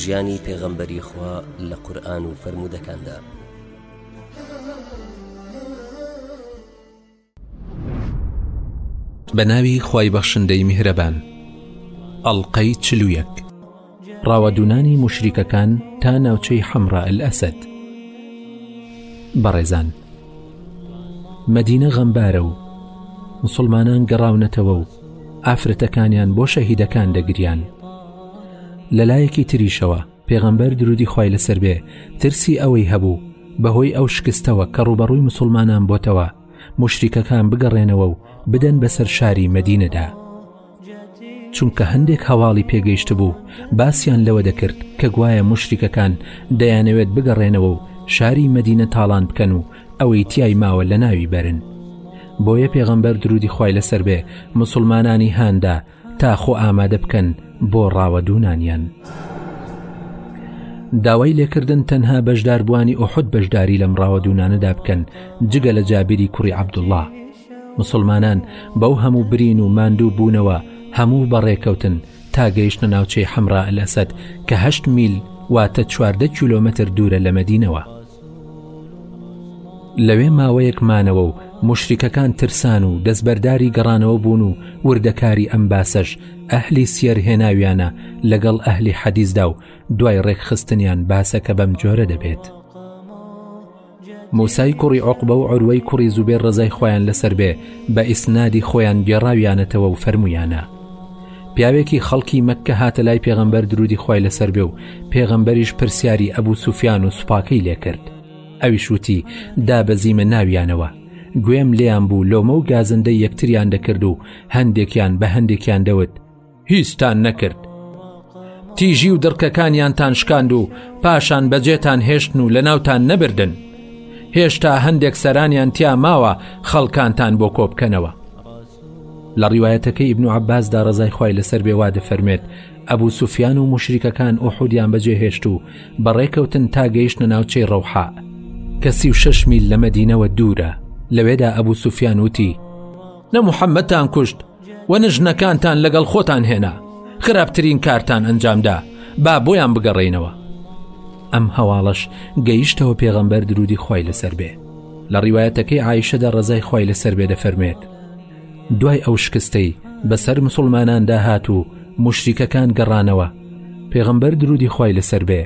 ژیانی پێغەمبەری خوا لە قورئان و فەرموودەکاندا. بە ناوی خوای بەخشندەی میهرەبان ئەڵلقەی چلوویەک ڕاوەدونانی مشریکەکان تا ناوچەی حەمڕە ئەسد بەڕێزان مەدینە غەمبارە و مسلمانان گەڕاونەتەوە و ئافرەتەکانیان بۆ شەهیدەکان دەگریان لەلایەکی تریشەوە پێغەمبەر درودی خی لەسەر بێ ترسی ئەوەی هەبوو بەهۆی ئەو شکستەوە کە ڕوبەڕووی مسلمانان بۆتەوە مشریکەکان بگەڕێنەوە و بدەن بەسەر شاری مەدینەدا چونکە هەندێک هەواڵی پێگەیشتبوو باسیان لەوە دەکرد کە گوایە مشتیکەکان دەیانەوێت بگەڕێنەوە و شاری مەدینە تاڵان بکەن و ئەوەی تای ماوە لە ناوی بەرن بۆیە پێغەمبەر درودی خی لەسەر بێ مسلمانانی هاندا تا خۆ ئامادە بکەن بۆ ڕاوە دوونانیان داوای لێکردن تەنها بەشداربووانی ئۆحد بەشداری لەم ڕاوە دوونانەدا بکەن جگە لە جابیری کوڕی عبدوڵڵاه موسڵمانان بەو هەموو برین و ماندوو بوونەوە هەموو بەڕێکەوتن تا گەیشتە ناوچەی حەمرا ئەلئەسەد کە هەشت میل واتە چواردە کیلۆمەتر دوورە لە مەدینەوە لەوێ ماوەیەک مانەوە و موشریکەکان ترسان و دەستبەرداری گەڕانەوە بوون و وردەکاری ئەم باسەش ئەهلی سیەر هێناویانە لەگەڵ ئەهلی حەدیزدا و دوای ڕێکخستنیان باسەکە بەم جۆرە دەبێت. موسای کوڕی عقبە و عروەی کوڕی زوبێر ڕزای خۆیان لەسەر بێ بە ئیسنادی خۆیان گێڕاویانەتەوە و فەرموویانە پیاوێکی خەڵکی مەکە هاتە لای پێغەمبەر درودی خۆی لەسەر بێ و پێغەمبەریش پرسیاری ئەبوو سوفیان و سوپاکەی لێکرد ئەوی شووتی دابەزیمە ناویانەوە گوێم لێیان بوو لۆمە و گازندەی یەکتریان دەکرد و هەندێکیان بە هەندێکیان دەوت هیچتان نەکرد تیژی و دڕکەکانیانتان شکاند و پاشان بەجێتان هێشتن و لە ناوتان نەبردن هێشتا هەندێک سەرانیان تیا ماوە خەڵکانتان بۆ کۆبکەنەوە لە ڕیواەتەکەی ئبن و عباسدا ڕزای خی لەسەر بێوا دەفەرمێت ئەبوو سوفیان و مشریکەکان و حودیان بەجێهێشت و بەڕێکەوتن تا گەیشتە ناوچەی ڕەوحا کە سی و شش میل لە مەدینەوە دوورە لەوێدا ئەبوو سوفیان وتی نە محەممەتان کوشت ونە ژنەکانتان لەگەڵ خۆتان هێنا خراپترین کارتان ئەنجامدا با بۆیان بگەڕێینەوە ئەم هەواڵەش گەیشتەوە پێغەمبەر درودی خی لەسەر بێ لە ڕیواەتەکەی ئایشەدا ڕزای خی لەسەر بێ دەفەرمێت دوای ئەو شکستەی بەسەر مسلماناندا هات و مشریکەکان گەڕانەوە پێغەمبەر درودی خی لەسەر بێ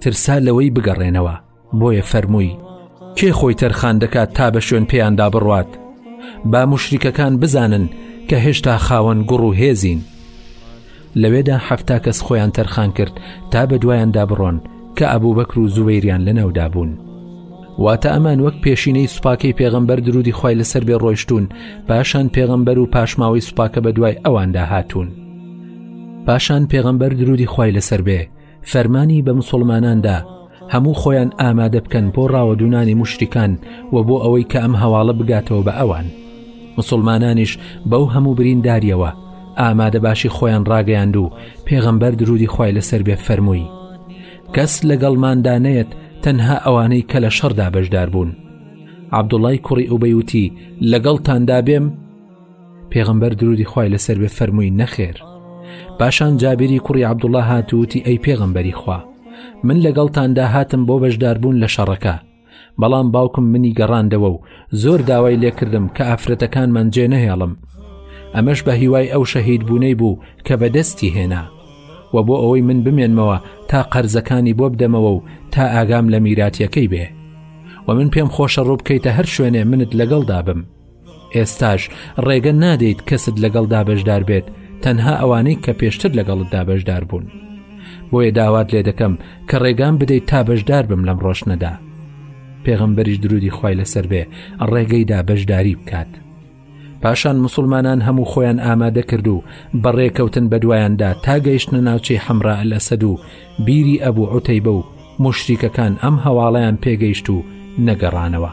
ترسا لەوەی بگەڕێنەوە بۆیە فەرمووی کێ خۆی تەرخان دەکات تا بە شوێن پێیاندا بڕوات با مشریکەکان بزانن کە هێشتا خاوەن گوڕ و هێزین لەوێدا حەفتا کەس خۆیان تەرخان کرد تا بە دوایاندا بڕۆن کە ئەبوو بەکر و زووەیریان لە ناودا بوون واتە ئەمان وەک پێشینەی سوپاکەی پێغەمبەر درودی خی لەسەر بێ ڕۆیشتون پاشان پێغەمبەر و پاشماوەی سوپاکە بە دوای ئەواندا هاتوون پاشان پێغەمبەر درودی خی لەسەر بێ فەرمانی بە مسوڵماناندا هەموو خۆیان ئامادە بکەن بۆ ڕاوەدونانی مشتیکان و بۆ ئەوەی کە ئەم هەواڵە بگاتەوە بە ئەوان مسلمانانیش بەو هەموو برینداریەوە ئامادە باشی خۆیان ڕاگەیاند و پێغەمبەر درودی خی لەسەر بێ فەرمووی کەس لەگەڵماندا نەیەت تەنها ئەوانەی کە لە شەڕدا بەشدار بوون عبدوڵای کوڕی ئوبەیوتی لەگەڵتاندا بێم پێغمبەر درودی خی لەسەر بێ فەرمووی نەخێر پاشان جابیری کوڕی عبدوڵە هاتووتی ئەی پێغمبەری خوا من لەگەڵتاندا هاتم بۆ بەشداربوون لە شەڕەکە بەڵام باوکم منی گەڕاندەوە و زۆر داوای لێکردم کە ئافرەتەکانمان جێ نەهێڵم ئەمەش بە هیوای ئەو شەهید بوونەی بوو کە بەدەستی هێنا و بۆ ئەوەی من بمێنمەوە تا قەرزەکانی بۆ بدەمەوە و تا ئاگام لە میراتیەکەی بێ و من پێم خۆشە ڕوو بکەیتە هەر شوێنێ منت لەگەڵدا بم ئێستاش ڕێگە نادەیت کەست لەگەڵدا بەشدار بێت تەنها ئەوانەی کە پێشتر لەگەڵتدا بەشدار بوون بۆیە داوات لێ دەکەم کە ڕێگام بدەیت تا بەشدار بم لەم ڕۆشنەدا پێغەمبەریش درودی خی لەسەر بێ ڕێگەیدا بەشداری بکات پاشان مسلمانان هەموو خۆیان ئامادە کرد و بەڕێکەوتن بەدوایاندا تا گەیشتە ناوچەی حەمرا ئەلەسەد و بیری ئەبوو عوتەیبە و مشریکەکان ئەم هەواڵیان پێگەیشت و نەگەڕانەوە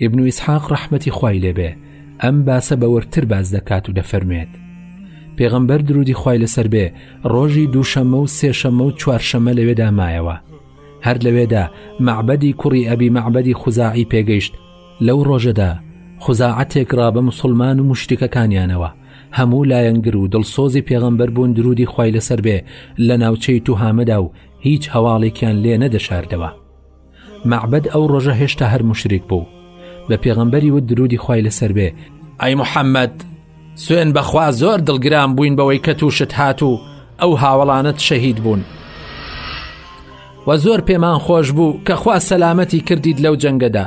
ئیبن ئیسحاق ڕەحمەتی خوای لێ بێ ئەم باسە بە وردتر باس دەکات و دەفەرموێت پێغەمبەر درودی خوای لەسەر بێ ڕۆژی دووشەممە و سێشەممە و چوارشەممە لەوێدا مایەوە هەر لەوێدا معبەدی کوڕی ئەبی معبەدی خوزاعی پێگەیشت لەو ڕۆژەدا خوزاعەتێک ڕابە مسلمان و مشتەکانیانەوە هەموو لایەنگر و دڵسۆزی پێغەمبەر بوون درودی خوای لەسەر بێ لە ناوچەی توهامەدا و هیچ هەواڵێکیان لێ نەدەشاردەوە مەعبەد ئەو ڕۆژە هێشتا هەر موشریک بوو بە پێغەمبەری وت درودی خوای لەسەر بێ ئەی محەممەد سوێن بەخوا زۆر دڵگران بووین بەوەی کە تووشت هات و ئەو هاوڵانت شەهید بوون و زۆر پێمان خۆش بوو کە خوا سەلامەتی کردیت لەو جەنگەدا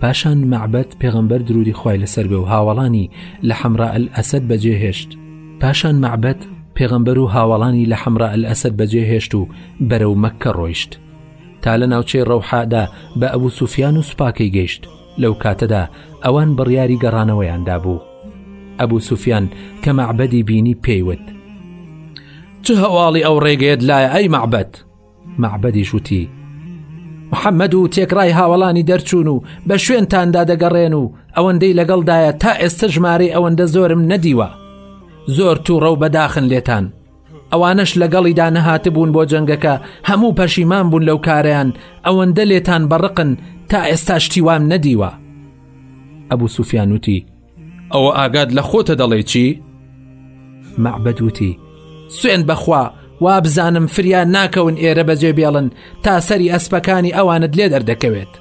پاشان مەعبەت پێغەمبەر درودی خی لەسەر بێ و هاوڵانی لە حەمرا ئەل ئەسد بەجێهێشت پاشان مەعبەت پێغەمبەر و هاوڵانی لە حەمرا ئەل ئەسد بەجێهێشت و بەرەو مەکە ڕۆیشت تا لە ناوچەی ڕەوحادا بە ئەبوو سوفیان و سوپاکەی گەیشت لەو کاتەدا ئەوان بڕیاری گەڕانەوەیاندا بوو ئەبوو سوفیان کە مەعبەدی بینی پێیوت چ هەواڵی ئەو ڕێگەیەت لایە ئەی مەعبەت مەعبەدیش وتی محەممەد و تێکڕای هاوڵانی دەرچوون و بە شوێنتاندا دەگەڕێن و ئەوەندەی لەگەڵدایە تا ئێستا ژمارەی ئەوەندە زۆرم نەدیوە زۆر تووڕە و بەداخن لێتان ئەوانەش لەگەڵیدا نەهاتبوون بۆ جەنگەکە هەموو پەشیمان بوون لەو کارەیان ئەوەندە لێتان بەڕقن تا ئێستا شتی وام نەدیوە ئەبوو سوفیانوتی ئەوە ئاگاد لە خۆتە دەڵێ چی؟ مەعبەدوتی سوێن بەخوا وابزانم فریا ناکەون ئێرە بەجێ بێڵن تا سەری ئەسپەکانی ئەوانت لێ دەردەکەوێت.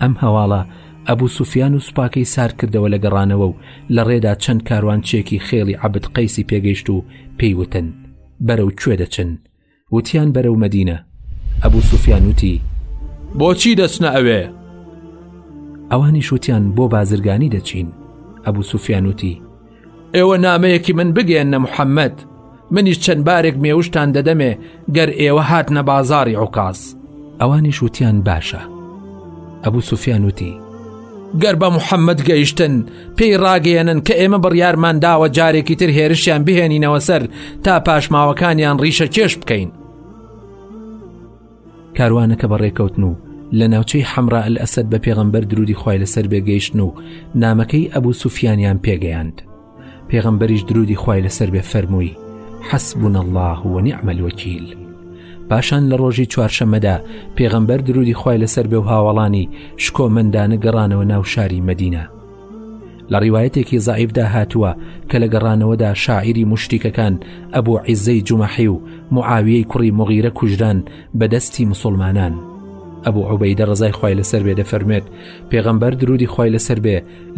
ئەم هەواڵە ئەبوو سوفیان و سوپاکەی سارد کردەوە لە گەڕانەوە و لە ڕێدا چەند کاروانچێکی خێڵی عەبد قەیسی پێگەیشت و پێیوتن بەرەو کوێ دەچن وتیان بەرەو مەدینە ئەبوو سوفیان وتی بۆچی دەچنە ئەوێ ئەوانیش وتیان بۆ بازرگانی دەچین ئەبوو سوفیانوتی ئێوە نامەیەکی من بگەێنە محەممەد منیش چەند بارێک مێوشتان دەدەمێ گەر ئێوە هات نە بازاری عکاس ئەوانیش وتیان باشە ئەبوو سوفیان وتی گەر بە محەممەد گەیشتن پێی ڕاگەیەنن کە ئێمە بڕیارمان داوە جارێکی تر هێرشیان بهێنینەوە سەر تا پاشماوەکانیان ڕیشە کێش بکەین کاروانەکە بە ڕێکەوتن و لە ناوچەی حەمرا ئەلئەسەد بە پێغەمبەر درودی خوای لەسەر بێگەیشتن و نامەکەی ئەبوو سوفیانیان پێگەیاند پێغەمبەریش درودی خوای لەسەر بێ فەرمووی حەسبون الله و نیعمل وەکیل پاشان لە ڕۆژی چوارشەمەدا پێغەمبەر درودی خوای لەسەر بێ و هاوڵانی شکۆمەندانە گەڕانەوە ناو شاری مەدینە لە ڕیوایەتێکی زەعیفدا هاتووە کە لە گەڕانەوەدا شاعیری موشریکەکان ئەبوو عیزەی جومەحی و معاویەی کوڕی مغیرە کوژران بە دەستی مسوڵمانان ئەبوو عوبەیدە ڕزای خوای لەسەر بێ دەفەرموێت پێغەمبەر درودی خوای لەسەر بێ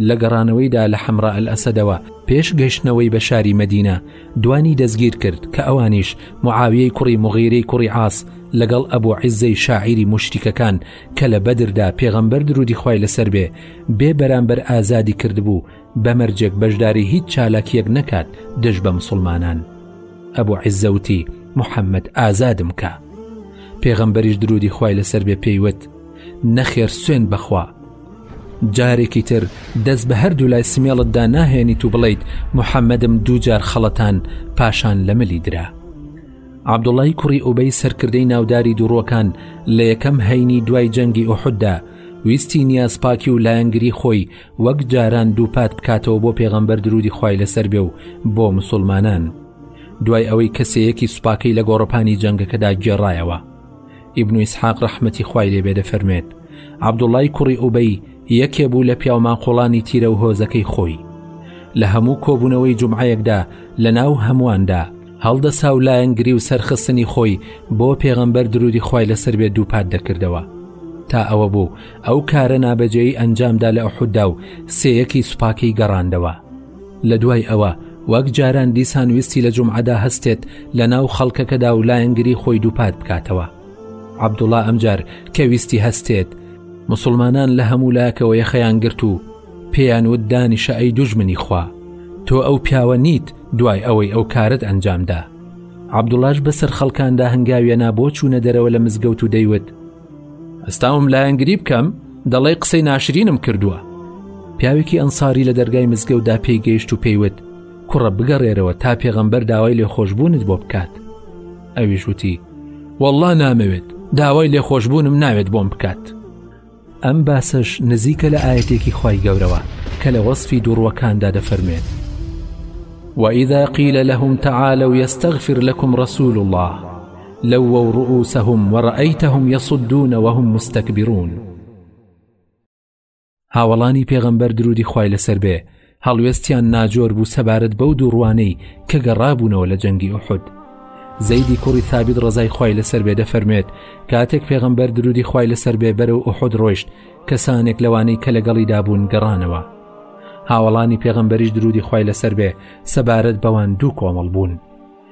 لە گەڕانەوەیدا لە حەمرا ئەلئەسەدەوە پێش گەشتنەوەی بە شاری مەدینە دوانی دەستگیر کرد کە ئەوانیش معاویەی کوڕی مغیرەی کوڕی عاس لەگەڵ ئەبوو عیزەی شاعیری موشریکەکان کە لە بەدردا پێغەمبەر درودی خوای لەسەر بێ بێ بەرامبەر ئازادی کردبوو بە مەرجێک بەشداری هیچ چالاکیەک نەکات دژ بە مسوڵمانان ئەبو عزە وتی محەممەد ئازادم کە پێغەمبەریش درودی خی لەسەر بێ پێیوت نەخێر سوێن بخوا جارێکی تر دەست بە هەردوو لای سمێڵتدا ناهێنیت و بڵیت محەممەدم دووجار خەڵەتان پاشان لە ملی درا عەبدوڵڵای کوڕی ئوبەی سەرکردەی ناوداری دووڕوەکان لە یەکەم هەینی دوای جەنگی ئوحوددا ویستی نیازپاکی و لایەنگری خۆی وەک جاران دووپات بکاتەوە بۆ پێغەمبەر درودی خوای لەسەر بێ و بۆ مسوڵمانان دوای ئەوەی کەسێیەکی سوپاکەی لە گۆڕەپانی جەنگەکەدا گێڕایەوە ئیبن ئیسحاق ڕەحمەتی خوای لێ بێ دەفەرموێت عەبدوڵای کوڕی ئوبەی یەکێ بوو لە پیاوماقوڵانی تیرە و هۆزەکەی خۆی لە هەموو کۆبوونەوەی جمعەیەکدا لە ناو هەموواندا هەڵدەسا و لایەنگری و سەرخستنی خۆی بۆ پێغەمبەر درودی خوای لەسەر بێ دووپات دەکردەوە تا ئەوە بوو ئەو کارە نابەجێی ئەنجامدا لە ئەحوددا و سێیەکی سوپاکەی گەڕاندەوە لە دوای ئەوە وەک جاران دیسان ویستی لە جومعەدا هەستێت لە ناو خەڵکەکەدا و لایەنگری خۆی دووپات بکاتەوە عەبدوڵا ئەمجار کە ویستی هەستێت مسلمانان لە هەموو لاکەوە یەخەیان گرت و پێیان وت دانیشە ئەی دوژمنی خوا تۆ ئەو پیاوە نیت دوای ئەوەی ئەو کارت ئەنجامدا عبدوڵاش بەسەر خەڵکاندا هەنگاویە نابۆ چوونە دەرەوە لە مزگەوت و دەیوت ئەستاوم لایەنگری بکەم دەڵێ قسەی ناشرینم کردووە پیاوێکی ئەنساری لە دەرگای مزگەوتدا پێی گەیشت و پێیوت کوڕە بگەڕێرەوە تا پێغەمبەر داوای لێ خۆشببوونت بۆ بکات ئەویش وتی والله نامەوێت داوای لێ خۆشببوونم ناوێت بۆم بکات ئەم باسەش نزیکە لە ئاەتێکی خی گەورەوە کە لە وەصفی دوڕوەکاندا دەفەرمێت وإذا قيل لهم تعالوا يستغفر لكم رسول الله لووا رئوسهم ورئیتهم یصدون وهم مستکبرون هاوەڵانی پێغەمبەر درودی خوای لەسەر بێ هەڵوێستیان ناجۆر بوو سەبارەت بەو دووڕوانەی کە گەڕابوونەوە لە جەنگی ئوحود زەیدی کوڕی ثابت ڕزای خوای لەسەر بێ دەفەرمێت کاتێک پێغەمبەر درودی خوای لەسەر بێ بەرە و ئۆحد ڕۆیشت کەسانێک لەوانەی کە لەگەڵی دابوون گەڕانەوە هاوڵانی پێغەمبەریش درودی خوای لەسەر بێ سەبارەت بەوان دوو کۆمەڵ بوون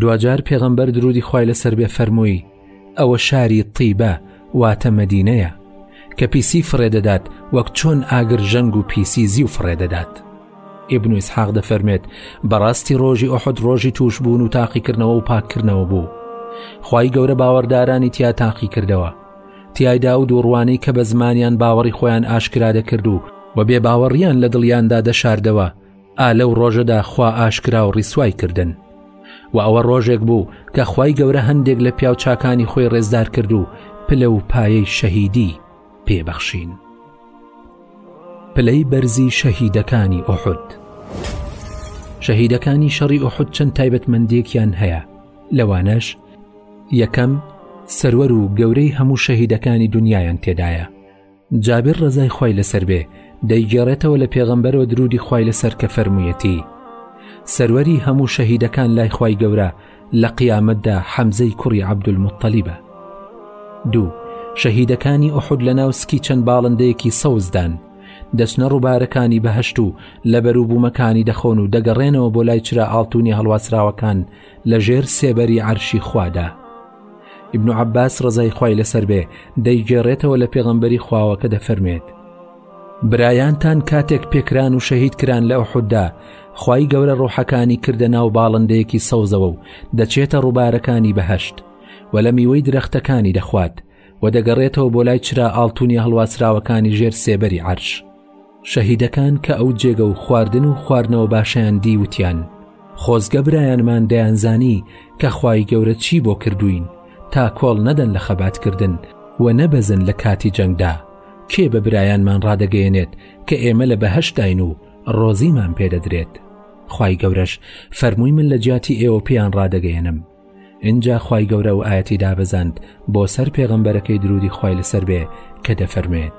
دواجار پێغەمبەر درودی خوای لەسەر بێ فەرمووی ئەوە شاری طیبە واتە مەدینەیە کە پیسی فڕێدەدات وەک چۆن ئاگر ژەنگ و پیسی زیو فڕێدەدات ئبن و ئسحاق دەفەرمێت بەڕاستی ڕۆژی ئۆحد ڕۆژی توشبوون و تاقیکردنەوە و پاککردنەوە بوو خی گەورە باوەڕدارانی تیا تاقی کردەوە تایدا و دووڕوانەی کە بە زمانیان باوەڕی خۆیان ئاشکرا دەکرد و و بێ باوەڕیان لە دڵیاندا دەشاردەوە ئا لەو ڕۆژەدا خوا ئاشکرا و ڕیسوای کردن و ئەوە ڕۆژێک بوو کە خی گەورە هەندێک لە پیاوچکانی خۆی ڕێزدار کرد و پلە و پایەی شەهیدی پێبەخشین پلەی بەرزی شەهیدەکانی ئۆحود شەهیدەکانی شەڕی ئۆحود چەند تایبەتمەندێکیان هەیە لەوانەش یەکەم سەروەر و گەورەی هەموو شەهیدەکانی دنیایان تێدایە جابر ڕەزای خوای لەسەر بێ دەیگێڕێتەوە لە پێغەمبەرەوە درودی خوای لەسەر کە فەرموویەتی سەروەری هەموو شەهیدەکان لای خوای گەورە لە قیامەتدا حەمزەی کوڕی عەبدولمتەلیبە دوو شەهیدەکانی ئوحود لە ناو سکی چەند باڵندەیەکی سەوزدان دەچنە ڕووبارەکانی بەهشت و لە بەروبوومەکانی دەخۆن و دەگەڕێنەوە بۆ لای چرا ئاڵتونی هەڵواسراوەکان لە ژێر سێبەری عەرشی خوادا ابن عباس ڕزای خوای لەسەر بێ دەیگێڕێتەوە لە پێغەمبەری خواوە کە دەفەرمێت برایانتان کاتێک پێکران و شەهید کران لە ئەوحوددا خی گەورە ڕۆحەکانی کردە ناو باڵندەیەکی سەوزەوە و دەچێتە ڕووبارەکانی بەهشت و لە میوەی درەختەکانی دەخوات و دەگەڕێتەوە بۆ لای چرا ئاڵتونی هەڵواسراوەکانی ژێر سێبەری عرش شەهیدەکان کە ئەو جێگە و خواردن و خواردنەوە باشەیان دی وتیان خۆزگە برایانمان دەیانزانی کە خوای گەورە چی بۆ کردوین تا کۆڵ نەدەن لە خەباتکردن و نەبەزن لە کاتی جەنگدا کێ بە برایانمان ڕادەگەیەنێت کە ئێمە لە بەهشتین و ڕۆزیمان پێدەدرێت خی گەورەش فەرمووی من لە جیاتی ئێوە پێیان ڕادەگەیەنم اینجا خی گەورە و ئاەتی دابەزاند بۆ سەر پێغەمبەرەکەی درودی خی لەسەر بێ کە دەفەرمێت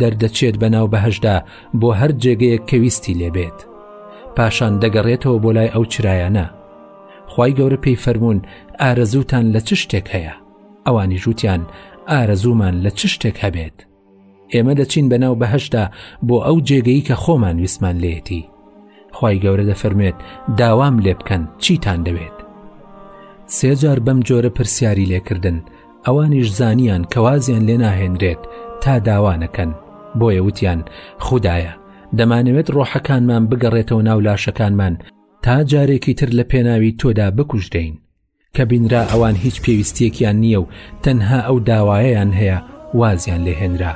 دەردەچێت بە ناو بەهەشدا بۆ هەر جێگەیەک کە ویستی لێبێت پاشان دەگەڕێتەوە بۆ لای ئەو چرایانە خی گەورە پێی فەرمونون ئارەزوتان لە چ شتێک هەیە ئەوانی ژووتیان ئارەزومان لە چ شتێک هەبێت ئێمە دەچین بە ناو بەهشدا بۆ ئەو جێگەی کە خۆمان ویسمان لێتی خی گەورە دەفەرمێت داوام لێ بکەن چیتان دەوێت سێجار بەم جۆرە پرسیاری لێکردن ئەوانیش زانیان کە وازیان لێ ناهێنرێت تا داوا نەکەن بۆیە وتیان خوددایە دەمانەوێت ڕۆحەکانمان بگەڕێتەوە ناو لاشەکانمان تا جارێکی تر لە پێناوی تۆدا بکوژدەین کە بینرا ئەوان هیچ پێویستیەکیان نییە و تەنها ئەو داوایەیان هەیە وازیان لێهێنرا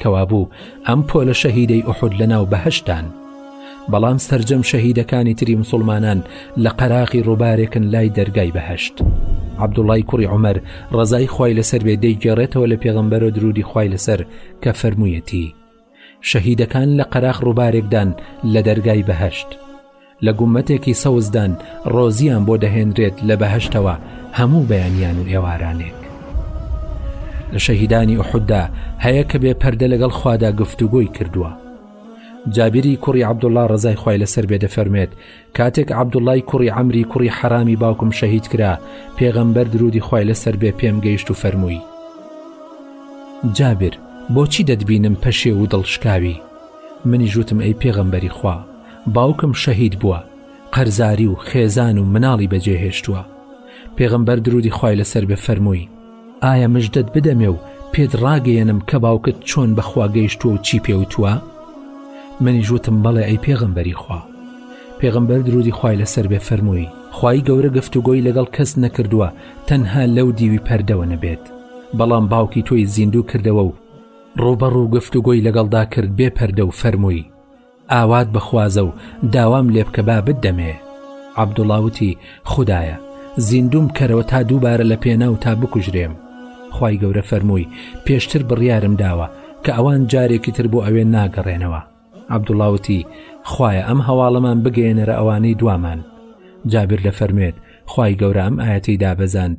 کەوابوو ئەم پۆلە شەهیدەی ئوحود لە ناو بەهشتان بەڵام سەرجەم شەهیدەکانی تری مسوڵمانان لە قەراغی ڕوبارێکن لای دەرگای بەهەشت عبدوڵای کوڕی عمر ڕزای خوای لەسەر بێ دەیگەڕێتەوە لە پێغمبەرۆ درودی خوای لەسەر کە فەرموویەتی شەهیدەکان لە قەراخ ڕوبارێکدان لە دەرگای بەهشت لە گومەتێکی سەوزدان ڕۆزیان بۆ دەهێنرێت لە بەهشتەوە هەموو بەیانیان و ئێوارانێک لە شەهیدانی ئوحددا هەیە کە بێ پەردە لەگەڵ خوادا گفتوگۆی کردووە جابیری کوڕی عەبدوڵڵا ڕەزای خوای لەسەر بێ دەفەرموێت، کاتێک عەبدوڵڵای کوڕی عەمری کوڕی حەرامی باوکم شەهید کرا، پێغەمبەر درودی خوای لەسەر بێ پێم گەیشت و فەرمووی، جابر بۆچی دەتبینم پەشێو و دڵشکاوی؟ منیش وتم ئەی پێغەمبەری خوا، باوکم شەهید بووە، قەرزاری و خێزان و مناڵی بەجێ هێشتووە. پێغەمبەر درودی خوای لەسەر بێ فەرمووی، ئایا مژدەت بدەمێ و پێت ڕاگەیەنم کە باوکت چۆن بەخوا گەیشتووە و چی پێوتووە منیش وتم بەڵێ ئەی پێغمبەری خوا پێغمبەر درودی خوای لەسەر بێ فەرمووی خی گەورە گفتوگۆی لەگەڵ کەس نەکردووە تەنها لەو دیوی پەردەوە نەبێت بەڵام باوکی تۆی زیندوو کردەوە و ڕوبەڕوو گفتوگۆی لەگەڵدا کرد بێ پەردە و فەرمووی ئاوات بخوازە و داوام لێ بکە با بدەمێ. عەبدوڵا وتی، خودایە! زیندووم بکەرەوە تا دووبارە لە پێناوتا بکوژرێم. خوای گەورە فەرمووی، پێشتر بڕیارم داوە کە ئەوان جارێکی تر بۆ ئەوێ ناگەڕێنەوە. عەبدوڵا وتی، خوایە ئەم هەواڵەمان بگەیەنەرە ئەوانەی دوامان. جابر دەفەرموێت، خوای گەورە ئەم ئایەتەی دابەزاند،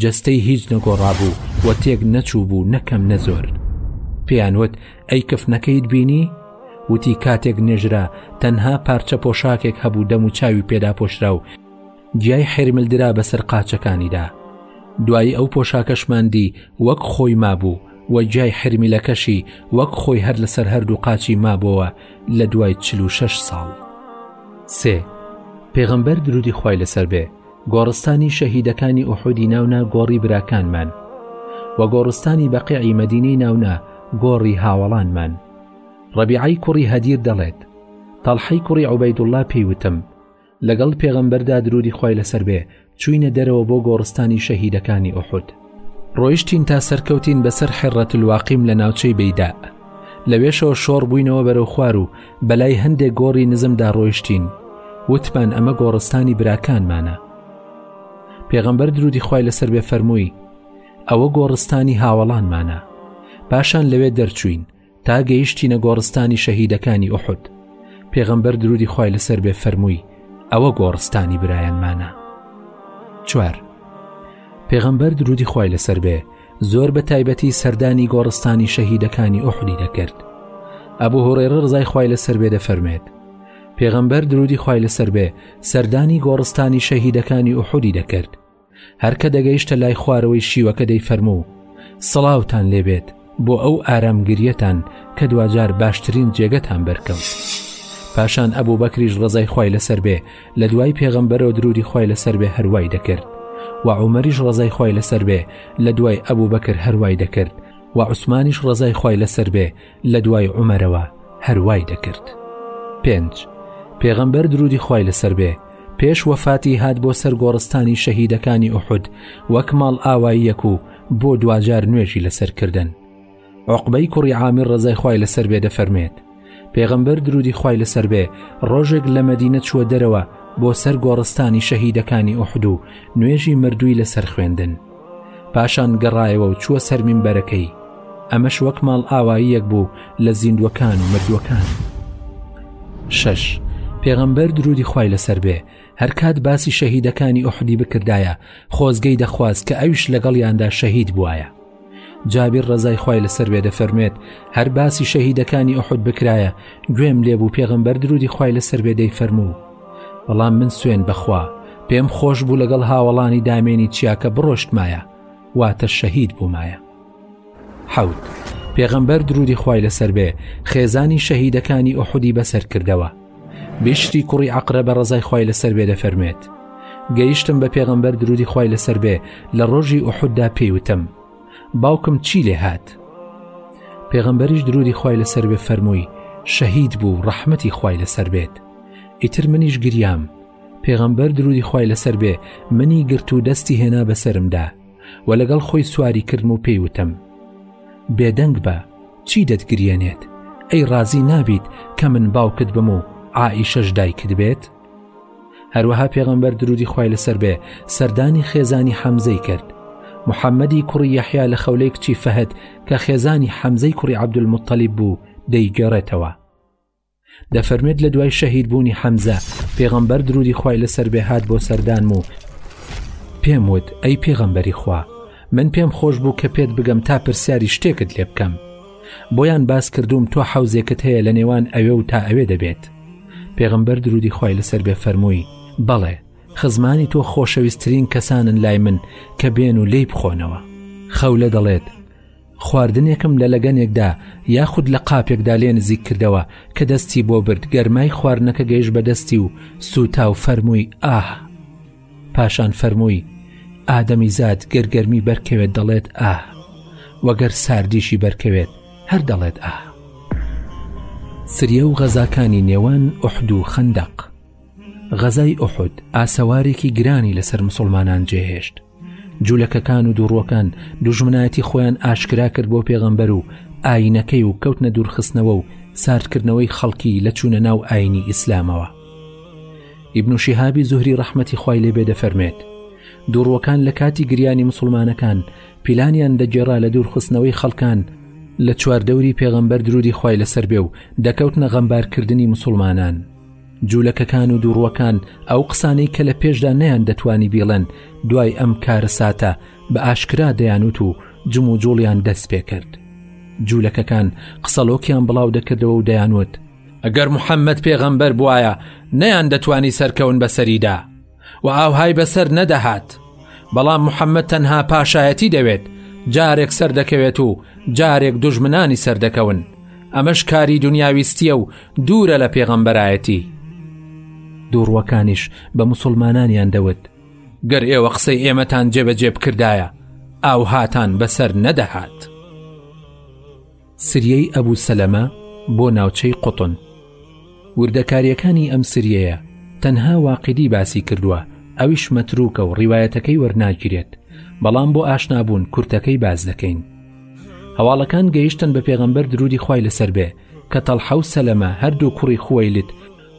جەستەی هیچ نەگۆڕابوو و تێک نەچوو بوو نە کەم نە زۆر پێیان وت ئەی کفنەکەیت بینی؟ وتی کاتێک نێژرا تەنها پارچە پۆشاکێک هەبوو دەم و چاوی پێدا پۆشرا و گیای حرملدرا بەسەر قاچەکانیدا دوایی ئەو پۆشاکەشماندی وەک خۆی مابوو و گیای حرمیلەکەشی وەک خۆی هەر لەسەر هەردوو قاچی مابەوە لە دوای چ و شش ساڵ سێ پێغەمبەر درودی خی لەسەر بێ گۆڕستانی شەهیدەکانی ئوحودی ناونا گۆڕی براکانمان و گۆڕستانی بەقیعی مەدینەی ناونا گۆڕی هاوەڵانمان ڕەبیعی کوڕی هەدیر دەڵێت تەڵحی کوڕی عوبەیدوڵلا پێیوتم لەگەڵ پێغەمبەردا درودی خۆی لەسەر بێ چوینە دەرەوە بۆ گۆڕستانی شەهیدەکانی ئوحود ڕۆیشتین تا سەرکەوتین بەسەر حێڕەتولواقیم لە ناوچەی بەیدا لەوێشەوە شۆڕ بووینەوە بەرەو خوار و بەلای هەندێک گۆڕی نزمدا ڕۆیشتین وتمان ئەمە گۆڕستانی براکانمانە پێغەمبەر درودی خی لەسەر بێ فەرمووی ئەوە گۆڕستانی هاوەڵانمانە پاشان لەوێ دەرچوین تا گەیشتینە گۆڕستانی شەهیدەکانی ئوحد پێغەمبەر درودی خی لەسەر بێ فەرمووی ئەوە گۆڕستانی برایانمانە چوار پێغەمبەر درودی خی لەسەر بێ زۆر بە تایبەتی سەردانی گۆڕستانی شەهیدەکانی ئوحدی دەکرد ئەبوو هۆڕێ ڕزای خی لەسەر بێ دەفەرمێت پێغەمبەر درودی خی لەسەر بێ سەردانی گۆڕستانی شەهیدەکانی ئوحدی دەکرد هەر کە دەگەیشتە لای خوارەوەی شیوەکە دەی فەرموو سەڵاوتان لێبێت بۆ ئەو ئارامگریەتان کە دواجار باشترین جێگەتان بەرکەوت پاشان ئەبوو بەکریش ڕزای خی لەسەر بێ لە دوای پێغەمبەرەوە درودی خی لەسەر بێ هەروای دەکرد و عمەریش ڕزای خی لەسەر بێ لە دوای ئەبوو بەکر هەروای دەکرد و عوسمانیش ڕزای خی لەسەر بێ لە دوای عومەرەوە هەر وای دەکرد. پێنج، پێغەمبەر درودی خوای لەسەر بێ، پێش وەفاتی هات بۆ سەر گۆڕستانی شەهیدەکانی ئوحود وەک ماڵئاواییەک و بۆ دواجار نوێژی لەسەر کردن. عوقبەی کوڕی عامر ڕەزای خوای لەسەر بێ دەفەرمێت، پێغەمبەر درودی خوای لەسەر بێ ڕۆژێک لە مەدینە چووە دەرەوە بۆ سەر گۆڕستانی شەهیدەکانی ئوحود و نوێژی مردووی لەسەر خوێندن. پاشان گەڕایەوە و چووە سەر مینبەرەکەی ئەمەش وەک ماڵئاواییەک بوو لە زیندووەکان و مردووەکان شەش پێغەمبەر درودی خوای لەسەر بێ هەر کات باسی شەهیدەکانی ئۆحدی بکردایە خۆزگەی دەخواست کە ئەویش لەگەڵیاندا شەهید بواە جابیر ڕزای خی لەسەر بێ دەفەرموێت هەر باسی شەهیدەکانی ئۆحد بکرایە گوێم لێبوو پێغمبەر درودی خی لەسەر بێ دەی فەرموو بەڵام من سوێن بەخوا پێم خۆش بوو لەگەڵ هاوەڵانی دامێنی چیاکە بڕۆشتمایە واتە شەهید بوومایە حوت پێغەمبەر درودی خی لەسەر بێ خێزانی شەهیدەکانی ئۆحودی بەسەر کردەوە بشتی کوڕی عقرە بە ڕزای خی لەسەر بێ دەفەرمێت گەیشتم بە پێغەمبەر درودی خی لەسەر بێ لە ڕۆژی ئۆحوددا پێیوتم باوکم چی لێ هاات پێغەمبەریش درودی خی لەسەر بێ فەرمووی شەهید بوو ڕەحمەتی خی لەسەر بێت ئیتر منیش گریام پێغەمبەر درودی خوای لەسەر بێ منی گرت و دەستی هێنا بەسرمدا و لەگەڵ خۆی سواری کردم و پێیوتم بێدەنگ بە چی دەتگرێنێت ئەی ڕازی نابیت کە من باوکت بم و ئائیشەش دایکت بێت هەروەها پێغەمبەر درودی خوای لەسەر بێ سەردانی خێزانی حەمزەی کرد محەممەدی کوڕی یەحیا لە خەولەی کچی فەهد کە خێزانی حەمزەی کوڕی عەبدول متەلیب بوو دەیگەڕێتەوە دەفەرمێت لە دوای شەهید بوونی حەمزە پێغەمبەر درودی خوای لەسەر بێ هات بۆ سەردانم و پێم وت ئەی پێغەمبەری خوا من پێم خۆش بوو کە پێت بگەم تا پرسیاری شتێکت لێ بکەم بۆیان باس کردوم تۆ حوزێکت هەیە لە نێوان ئەوێ و تا ئەوێ دەبێت پێغەمبەر درودی خوای لەسەر بێ فەرمووی بەڵێ خزمانی تۆ خۆشەویستترین کەسانن لای من کە بێن و لی بخۆنەوە خەولە دەڵێت خواردنێکم لە لەگەنێکدا یاخود لە قاپێکدا لێ نزیک کردەوە کە دەستی بۆ برد گەرمای خواردنەکە گەیشت بە دەستی و سوتا و فەرمووی ئاه پاشان فەرمووی ئادەمی زاد گەرگەرمی بەرکەوێت دەڵێت ئاه وەگەر ساردیشی بەرکەوێت هەر دەڵێت ئاه سریە و غەزاکانی نێوان ئوحد و خەندەق غەزای ئوحد ئاسەوارێکی گرانی لەسەر مسلمانان جێهێشت جولەکەکان و دوڕوەکان دوژمنایەتی خۆیان ئاشکرا کرد بۆ پێغەمبەر و ئاینەکەی و کەوتنە دوورخستنەوە و ساردکردنەوەی خەڵکی لە چوونە ناو ئاینی ئیسلامەوە ئیبن و شیهابی زوهری ڕەحمەتی خی لێبێ دەفەرمێت دوڕوەکان لە کاتی گریانی مسلمانەکان پیلانیان دەگێڕا لە دوورخستنەوەی خەڵکان لە چواردەوری پێغەمبەر درودی خی لەسەر بێ و دەکەوتنە غەمبارکردنی مسلمانان جولەکەکان و دوڕوەکان ئەو قسانەی کە لە پێشدا نەیان دەتوانی بیڵێن دوای ئەم کارەساتە بە ئاشکرا دەیانوت و جم و جوڵیان دەست پێ کرد جولەکەکان قسەڵۆکیان بڵاو دەکردەوە و دەیانوت ئەگەر محەممەد پێغەمبەر بواە نەیان دەتوانی سەرکەون بەسەریدا. و ئاوهای بەسەر نەدەهات بەڵام محەممەد تەنها پاشایەتی دەوێت جارێک سەردەکەوێت و جارێک دژمنانی سەردەکەون ئەمەش کاری دنیاویستیە و دوورە لە پێغەمبەرایەتی دووڕوەکانیش بە مسلمانانیان دەوت گەر ئێوە قسەی ئێمەتان جێبەجێ بکردایە ئاوهاتان بەسەر نەدەهات. سریەی ئەبو سەلەمە بۆ ناوچەی قوطن. وردەکاریەکانی ئەم سریەیە تەنها واقیدی باسی کردوە ئەویش مەتروکە و ڕیوایەتەکەی وەرناگیرێت بەڵام بۆ ئاشنابوون کورتەکەی باس دەکەین. هەواڵەکان گەیشتن بە پێغەمبەر درودی خوای لەسەر بێ کە تەڵحە و سەلەمە هەردوو کوڕی خوەیلد،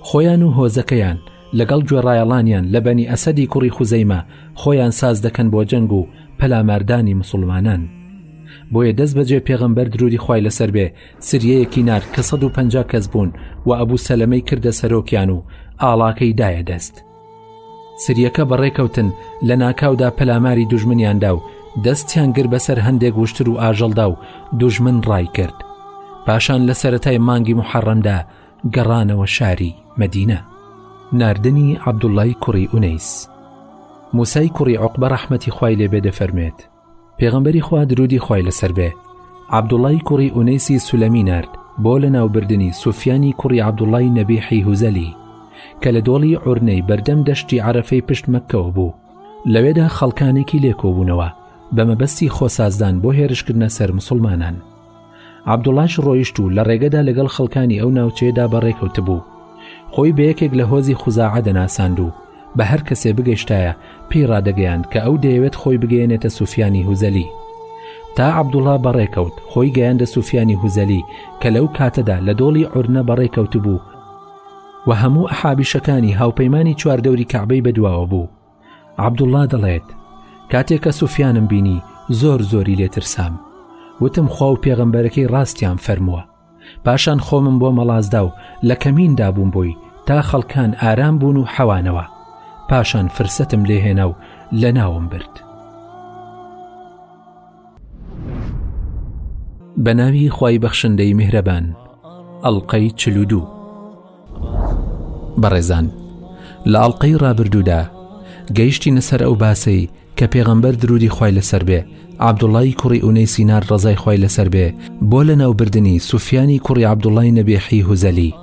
خۆیان و هۆزەکەیان لەگەڵ گوێڕایەڵانیان لە بەنی ئەسەدی کوڕی خوزەیمە خۆیان ساز دەکەن بۆ جەنگ و پەلاماردانی مسوڵمانان بۆیە دەست بەجێ پێغەمبەر درودی خوای لەسەر بێ سریەیەکی نارد کە 150 کەس بوون و ئەبوو سەلەمەی کردە سەرۆکیان و ئاڵاکەی دایە دەست سریەکە بەڕێکەوتن لە ناکاودا پەلاماری دژمنیاندا و دەستیان گر بەسەر هەندێک وشتر و ئاژەڵدا و دژمن ڕای کرد پاشان لە سەتای مانگی محەڕەمدا گەڕانەوە شاری، مەدینە. ناردنی عەبدوڵڵای کوڕی ئونەیس. موسای کوڕی عوقبە ڕەحمەتی خوای لێ بێ دەفەرموێت، پێغەمبەری خوا درودی خوای لەسەر بێ عەبدوڵڵای کوڕی ئونەیسی سولەمی نارد بۆ لەناوبردنی سوفیانی کوڕی عەبدوڵڵای نەبیحی هوزەلی کە لە دۆڵی عورنەی بەردەم دەشتی عەرەفەی پشت مەککەوە بوو لەوێدا خەڵکانێکی لێکۆبوونەوە بە مەبەستی خۆسازدان بۆ هێرشکردنە سەر موسڵمانان. عەبدوڵاش ڕۆیشت و لە ڕێگەدا لەگەڵ خەڵکانی ئەو ناوچەیەدا بەڕێکەوتبوو، خۆی بە یەکێک لە هۆزی خوزاعە دەناساند و بە هەر کەسێ بگەشتایە پێی ڕادەگەیاند کە ئەو دەیەوێت خۆی بگەیەنێتە سوفیانی هوزەلی. تا عەبدوڵا بەڕێکەوت خۆی گەیاندە سوفیانی هوزەلی کە لەو کاتەدا لە دۆڵی عورنە بەڕێکەوتبوو و هەموو ئەحابیشەکانی هاوپەیمانی چواردەوری کەعبەی بەدواوە بوو، عەبدوڵڵا دەڵێت کاتێک کە سوفیانم بینی زۆر زۆری لێترسام وتم خوا و پێغەمبەرەکەی ڕاستیان فەرمووە پاشان خۆمم بۆ مەڵازدا و لە کەمیندا بووم بۆی تا خەڵکان ئارام بوون و حەوانەوە پاشان فرسەتم لێهێنا و لە ناوم برد بەناوی خی بەخشندەی میهرەبان ئەڵلقەی چلو دوو بەڕێزان لە ئەڵلقەی ڕابردوودا گەیشتینە سەر ئەو باسەی کە پێغەمبەر درودی خی لەسەر بێ عبدوڵی کوڕی ئونەی سینار ڕزای خی لەسەر بێ بۆ لە ناوبردنی سوفیانی کوڕی عبدوڵی نەبێحی هوزەلی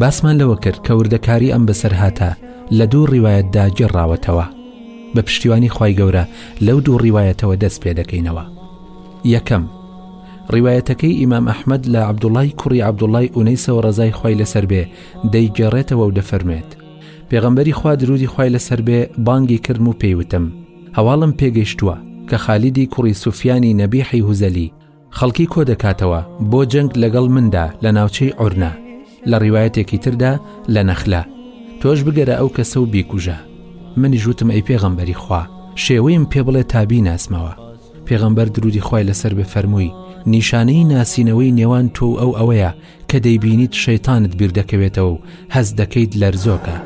باسمان لەوە کرد کە وردەکاری ئەم بەسەرهاتە لە دوو ڕیواەتدا گێڕاوەتەوە بە پشتیوانی خی گەورە لەو دوو ڕیواەتەوە دەست پێ دەکەینەوە یەکەم ڕیوایەتەکەی ئیمام ئەحمەد لە عەبدوڵڵای کوڕی عەبدوڵڵای ئونەیسەوە ڕەزای خوای لەسەر بێ دەیگێڕێتەوە و دەفەرموێت، پێغەمبەری خوا دروودی خوای لەسەر بێ بانگی کردم و پێی وتم، هەواڵم پێ گەیشتووە کە خالیدی کوڕی سوفیانی نەبیحی هوزەلی خەڵکی کۆ دەکاتەوە بۆ جەنگ لەگەڵ مندا لە ناوچەی عورنە، لە ڕیوایەتێکی تردا لە نەخلە، تۆش بگەرە ئەو کەسە و بیکوژە. منیش وتم ئەی پێغەمبەری خوا شێوەیم پێ بڵێ تا بیناسمەوە. پێغەمبەر درودی خوای لەسەر بێ فەرمووی نیشانەی ناسینەوەی نێوان تۆ و ئەو ئەوەیە کە دەیبینیت شەیتانت بیردەکەوێتەوە و هەز دەکەیت لەرزۆکە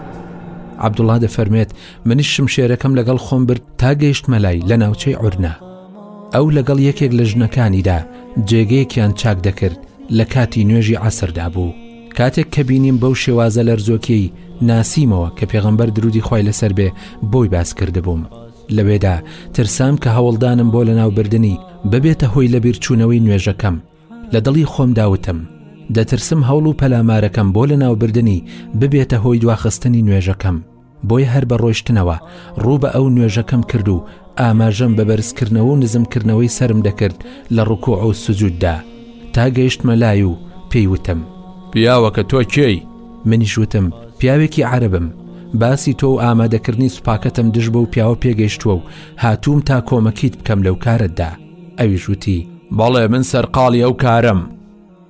عبدوڵا دەفەرمێت منیش شمشێرەکەم لەگەڵ خۆم برد تا گەیشتمە لای لە ناوچەی عورنا ئەو لەگەڵ یەکێک لە ژنەکانیدا جێگەیەکیان چاک دەکرد لە کاتی نوێژی عسردا بوو کاتێک کە بینیم بەو شێوازە لەرزۆکیی ناسیمەوە کە پێغەمبەر درودی خی لەسەر بێ بۆی باس کرد بووم لەوێدا ترسام کە هەوڵدانم بۆ لەناوبردنی ببێتە هۆی لەبیرچوونەوەی نوێژەکەم. لە دڵی خۆمدا وتم، دەترسم هەوڵ و پەلامارەکەم بۆ لەناوبردنی ببێتە هۆی دواخستنی نوێژەکەم. بۆیە هەر بە ڕۆیشتنەوە ڕوو بە ئەو نوێژەکەم کرد و ئاماژەم بە بەرزکردنەوە و نزمکردنەوەی سەرم دەکرد لە ڕکوع و سجوددا تا گەیشتمە لای و پێی وتم، پیاوەکە تۆ کێی؟ منیش وتم پیاوێکی عەرەبم، باسی تۆ و ئامادەکردنی سوپاکەتم دژ بەو پیاوە پێگەیشتووە و هاتووم تا کۆمەکیت بکەم لەو کارەتدا. ئەویش وتی، بەڵێ من سەرقاڵی ئەو کارەم.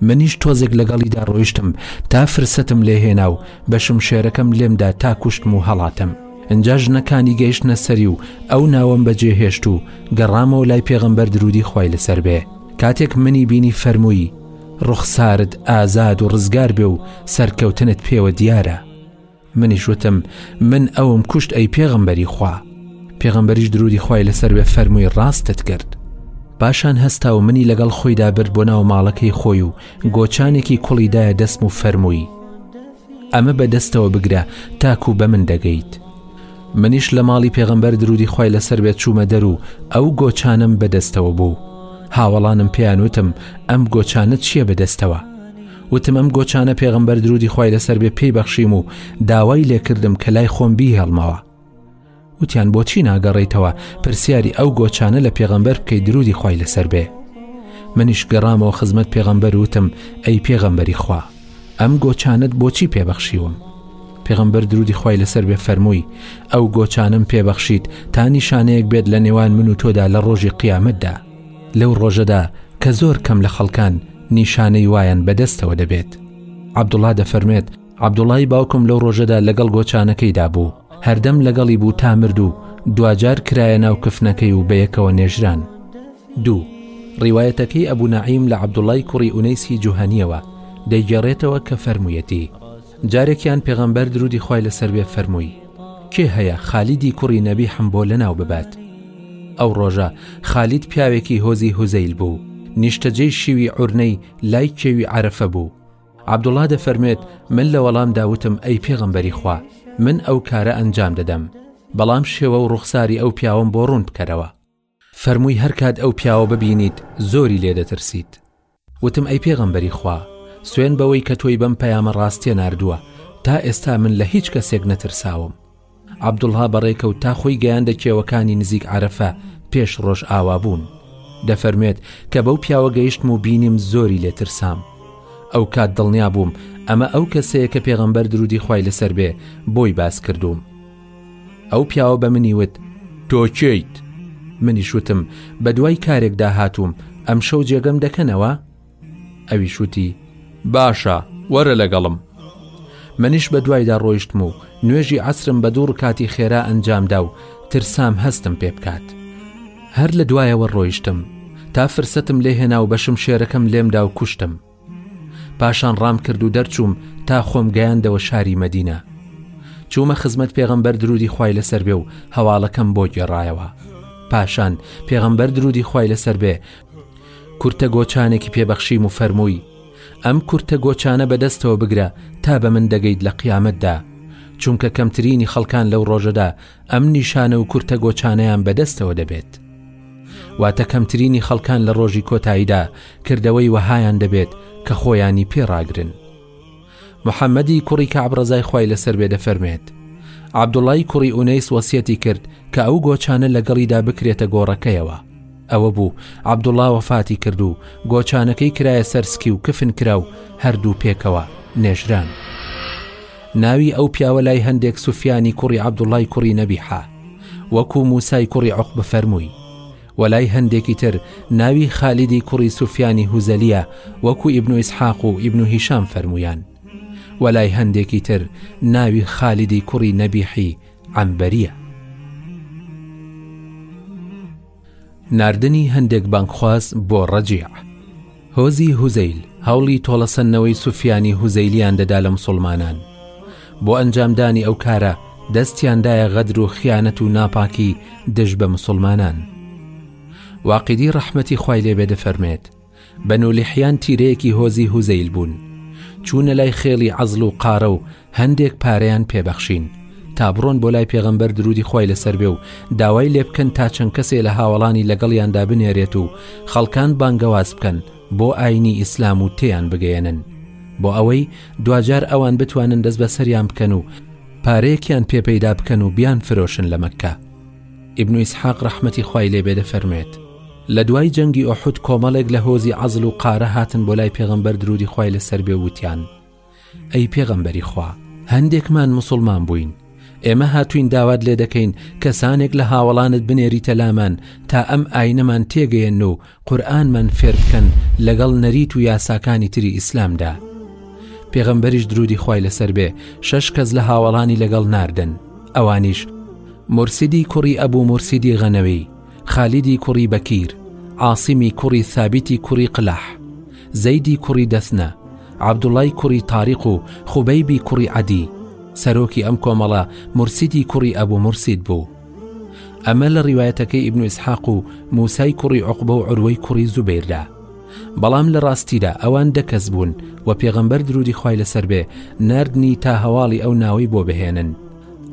منیش تۆزێک لەگەڵیدا ڕۆیشتم تا فرسەتم لێ هێنا و بە شمشێرەکەم لێمدا تا کوشتم و هەڵاتم. ئینجا ژنەکانی گەیشتنە سەری و ئەو ناوەم بەجێهێشت و گەڕامەوە لای پێغەمبەر درودی خوای لەسەر بێ. کاتێک منی بینی فەرمووی، ڕوخسارت ئازاد و ڕزگار بێ و سەرکەوتنت پێوە دیارە منیش وتم من ئەوم کوشت ئەی پێغمبەری خوا پێغمبەریش درودی خی لەسەر وێ فەرمووی ڕاستت کرد پاشان هەستا و منی لەگەڵ خۆیدا برد بۆ ناو ماڵەکەی خۆی و گۆچانێکی کوڵیدایە دەستم و فەرمووی ئەمە بەدەستەوە بگرە تاکو بە من دەگەیت منیش لە ماڵی پێغەمبەر درودی خوای لەسەر بێت چوومە دەر و ئەو گۆچانم بەدەستەوە بوو هاوەڵانم پێیان وتم ئەم گۆچانە چییە بەدەستەوە وتم ئەم گۆچانە پێغەمبەر درودی خوای لەسەر بێ پێی بەخشیم و داوای لێکردم کە لای خۆم بیهێڵمەوە وتیان بۆچی ناگەڕیتەوە پرسیاری ئەو گۆچانە لە پێغەمبەر بکەی درودی خوای لەسەر بێ منیش گەڕامەوە خزمەت پێغەمبەر وتم ئەی پێغەمبەری خوا ئەم گۆچانەت بۆچی پێبەخشیوم پێغمبەر درودی خی لەسەر بێ فەرمووی ئەو گۆچانم پێبەخشیت تا نیشانەیەک بێت لە نێوان من و تۆدا لە ڕۆژی قیامەتدا لەو ڕۆژەدا کە زۆر کەم لە خەڵکان نیشانەی وایان بەدەستەوە دەبێت عبدوڵا دەفەرمێت عبدوڵای باوکم لەو ڕۆژەدا لەگەڵ گۆچانەکەیدا بوو هەردەم لەگەڵی بوو تا مرد و دواجار کرایە ناو کفنەکەی و بەیەکەوە نێژران دوو ڕیواەتەکەی ئەبوو نعیم لە عبدوڵای کوڕی ئونەیسی جوهانیەوە دەیگەڕێتەوە کە فەرموویەتی جارێکیان پێغەمبەر درودی خی لەسەر بێ فەرمووی کێ هەیە خالیدی کوڕی نەبی حەم بۆ لەناو ببات ئەو ڕۆژە خالید پیاوێکی هۆزی هوزەیل بوو نیشتەجێی شیوی ئورنەی لای کێوی عرفە بوو عەبدوڵڵا دەفەرموێت، من لە وەڵامدا وتم، ئەی پێغەمبەری خوا، من ئەو کارە ئەنجام دەدەم، بەڵام شێوە و ڕوخساری ئەو پیاوەم بۆ ڕوون بکەرەوە. فەرمووی هەر کات ئەو پیاوە ببینیت زۆری لێ دەترسیت. وتم، ئەی پێغەمبەری خوا، سوێن بەوەی کە تۆی بەم پەیامە ڕاستییە ناردووە، تا ئێستا من لە هیچ کەسێک نەترساوم. عەبدوڵڵا بەڕێکەوت تا خۆی گەیاندە کێوەکانی نزیک عەرەفە پێش ڕۆژئاوا بوون دەفەرموێت کە بەو پیاوە گەیشتم و بینیم زۆری لێ ترسام ئەو کات دڵنیا بووم ئەمە ئەو کەسەیە کە پێغەمبەر درودی خی لەسەر بێ بۆی باس کردووم ئەو پیاوە بە منی وت تۆ چیت منیش وتم بە دوای کارێکدا هاتووم ئەم شەو جێگەم دەکەنەوە ئەویش وتی باشە وەرە لەگەڵم منیش بە دوایدا ڕۆیشتم و نوێژی عسرم بە دوو ڕکاتی خێرا ئەنجامدا و ترسام هەستم پێ بکات هەر لە دوایەوە ڕۆیشتم تا فرسەتم لێ هێنا و بەشم شێرەکەم لێمدا و کوشتم پاشان ڕام کرد و دەرچووم تا خۆم گەیاندەوە شاری مەدینە چوومە خزمەت پێغەمبەر درودی خی لەسەر بێ و هەواڵەکەم بۆ گێڕایەوە پاشان پێغەمبەر درودی خی لەسەر بێ کورتە گۆچانێکی پێ بەخشیم و فەرمووی، ئەم کورتە گۆچانە بە دەستەوە بگرە تا بە من دەگەیت لە قیامەتدا، چونکە کەمترینی خەڵکان لەو ڕۆژەدا ئەم نیشانە و کورتە گۆچانەیان بە دەستەوە دەبێت. واتە کەمترینی خەڵکان لە ڕۆژی کۆتاییدا کردەوەی وەهایان دەبێت کە خۆیانی پێ ڕاگرن. محەمەدی کوڕی کەعب ڕەزای خوای لەسەر بێ دەفەرمێت عەبدوڵای کوڕی ئونەیس وەسیەتی کرد کە ئەو گۆچانە لەگەڵیدا بکرێتە گۆڕەکەیەوە ئەوە بوو عەبدوڵا وەفاتی کرد و گۆچانەکەی کرایە سەر سکی و کفن کرا و هەردوو پێکەوە نێژران ناوی ئەو پیاوە لای هەندێک سوفیانی کوڕی عەبدوڵای کوڕی نەبیحە وەکو موسای کوڕی عقب فەرمووی وەلای هەندێکی تر ناوی خالیدی کوڕی سوفیانی هوزەلیە وەکو ئیبن و ئیسحاق و ئیبن و هیشام فەرموویان وەلای هەندێکی تر ناوی خالیدی کوڕی نەبیحی عەمبەریە ناردنی هەندێک بانگخواز بۆ ڕەجیع هۆزی هوزەیل هەوڵی تۆڵەسەندنەوەی سوفیانی هوزەیلیان دەدا لە موسوڵمانان. بۆ ئەنجامدانی ئەو کارە دەستیان دایە غەدر و خیانەت و ناپاکی دژ بە موسوڵمانان. واقیدی ڕەحمەتی خوای لێ بێ دەفەرمێت، بەنو لیحیان تیرەیەکی هۆزی هوزەیل بوون. چوونە لای خێڵی عەزڵ و قارە و هەندێک پارەیان پێ بەخشین تا بڕۆن بۆ لای پێغەمبەر درودی خۆی لەسەر بێ و داوای لێ بکەن تا چەند کەسێ لە هاوەڵانی لەگەڵیاندا بنێرێت و خەڵکان بانگەواز بکەن بۆ ئاینی ئیسلام و تێیان بگەیەنن بۆ ئەوەی دواجار ئەوان بتوانن دەست بەسەریان بکەن و پارەیەکیان پێ پەیدا بکەن و بیان فرۆشن لە مەککە ئیبن و ئیسحاق ڕەحمەتی خوای لێ بێ دەفەرموێت لە دوای جەنگی ئۆحود کۆمەڵێک لە هۆزی عەزل و قارە هاتن بۆ لای پێغەمبەر درودی خوای لەسەر بێ وتیان ئەی پێغەمبەری خوا هەندێکمان مسلمان بووین ئێمە هاتوین داوات لێ دەکەین کەسانێک لە هاوڵانت بنێریتە لامان تا ئەم ئاینەمان تێگەیەن و قورآنمان فێر بکەن لەگەڵ نەریت و یاساکانی تری ئیسلامدا پێغەمبەریش درودی خی لەسەر بێ شەش کەس لە هاوڵانی لەگەڵ ناردن ئەوانیش مرسیدی کوڕی ئەبوو مرسیدی غەنەوی خالیدی کوڕی بەکیر، عاسیمی کوڕی سابیتی کوڕی قلەح، زەیدی کوڕی دەسنە، عەبدوڵای کوڕی تاریق و خوبەیبی کوڕی عەدی، سەرۆکی ئەم کۆمەڵە مورسیدی کوڕی ئەبو مورسید بوو. ئەمە لە ڕیوایەتەکەی ئیبن ئیسحاق و موسای کوڕی عوقبە و عوروەی کوڕی زوبەیردا. بەڵام لە ڕاستیدا ئەوان دە کەس بوون و پێغەمبەر درودی خوای لەسەر بێ ناردنی تا هەواڵی ئەو ناوەی بۆ بهێنن.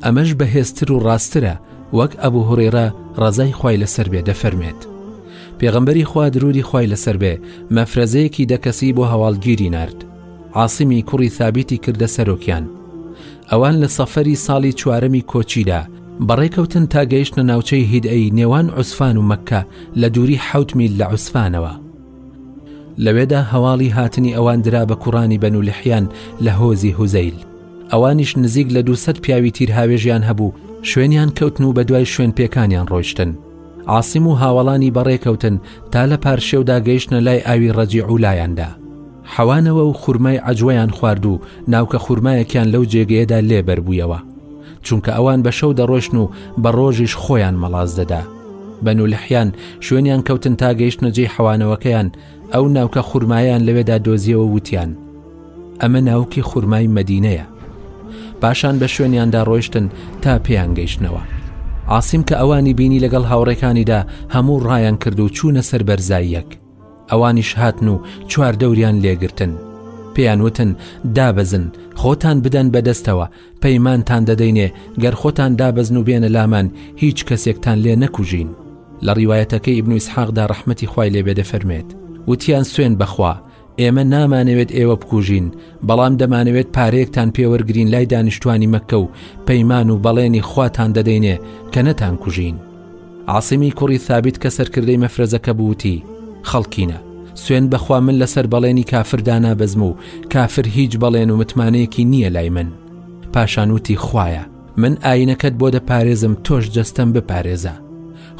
ئەمەش بەهێزتر و ڕاستترە وەک ئەبوو هوڕێرە ڕزای خی لەسەر بێ دەفەرمێت پێغمبەری خوا درودی خی لەسەر بێ مەفرەزەیەکی دەکەسی بۆ هەواڵگیری نرد عاصمی کوڕی ثابتی کردە سەرۆکیان ئەوان لە سەفەری ساڵی چوارەمی کۆچیدا بەڕێکەوتن تا گەیشتە ناوچەی هیدئی نێوان عوسفان و مەکە لە دووری حوت میل لە عوسفانەوە لەوێدا هەواڵی هاتنی ئەوان درا بە کوڕانی بەن و لحیان لە هۆزی هوزەیل ئەوانیش نزیک لە دوو سەد پیاوی تیر هاوێژیان هەبوو شوێنیان کەوتن و بەدوای شوێن پێکانیان ڕۆیشتن عاسیم و هاوەڵانی بەڕێکەوتن تا لە پارشێودا گەیشتە لای ئاوی ڕەجی و لایەندا حەوانەوە و خورمای عجویان خوارد و ناوکە خورمایەکیان لەو جێگەیەدا لێبەر بوویەوە چونکە ئەوان بە شەو دەڕۆشن و بە ڕۆژیش خۆیان مەڵاز دەدا بەن و لەحیان شوێنیان کەوتن تا گەیشتە جێی حەوانەوەکەیان ئەو ناوکە خورمایان لەوێدا دۆزیەوە وتیان ئەمە ناوکی خورمای مەدینەیە پاشان بە شوێنیاندا ڕۆیشتن تا پێیان گەیشتنەوە عاصیم کە ئەوانی بینی لەگەڵ هاوڕێکانیدا هەموو ڕایان کرد و چوونە سەر بەرزاییەک ئەوانیش هاتن و چوار دەوریان لێگرتن پێیان وتن دابەزن خۆتان بدەن بەدەستەوە پەیمانتان دەدەینێ گەر خۆتان دابەزن و بێنە لامان هیچ کەسێکتان لێ نەکوژین لە ڕیواەتەکەی ئبن و ئیسحاقدا ڕحمەتی خی لێبێ دەفەرمێت وتیان سوێن بخوا ئێمە نامانەوێت ئێوە بکوژین، بەڵام دەمانەوێت پارەیەکتان پێوەرگرین لای دانیشتوانی مەکە و پەیمان و بەڵێنی خواتان دەدەینێ کە نەتان کوژین. عاصمی کوڕی ثابت کە سەرکردەی مەفرەزەکە بووتی، خەڵکینە! سوێن بەخوا من لەسەر بەڵێنی کافر دانابەزم و کافر هیچ بەڵێن و متمانەیەکی نییە لای من. پاشان وتی، خوایە! من ئاینەکەت بۆ دەپارێزم تۆش جەستەم بپارێزە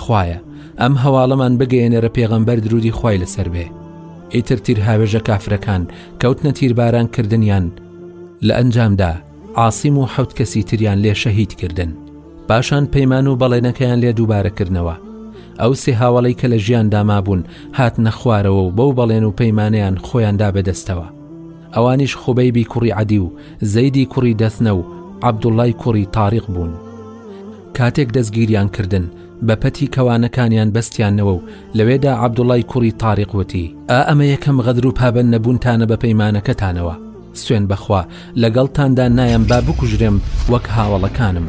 خوایە ئەم هەواڵەمان بگەێنەرە پێغەمبەر درودی خی لەسەر بێ ئیتر تیر هاوێژە کافرەکان کەوتنە تیرباران کردنیان لە ئەنجامدا عاسیم و حوت کەسی تریان لێ شەهید کردن پاشان پەیمان و بەڵێنەکەیان لێ دووبارەکردنەوە ئەو سێ هاوڵی کە لە ژیان دامابوون هات نەخوارەوە و بەو بەڵێن و پەیمانیان خۆیاندا بەدەستەوە ئەوانیش خوبەیبی کوڕی عەدی و زەیدی کوڕی دەثنە و عەبدوڵڵای کوڕی تاریق بوون. کاتێک دەستگیریان کردن، بە پەتی کەوانەکانیان بەستیاننەوە و لەوێدا عەبدوڵڵای کوڕی تاریق وتی، ئا ئەمە یەکەم غەدر و پابەند نەبوونتانە بە پەیمانەکەتانەوە، سوێن بە خوا لەگەڵتاندا نایەم با بکوژرێم وەک هاوەڵەکانم.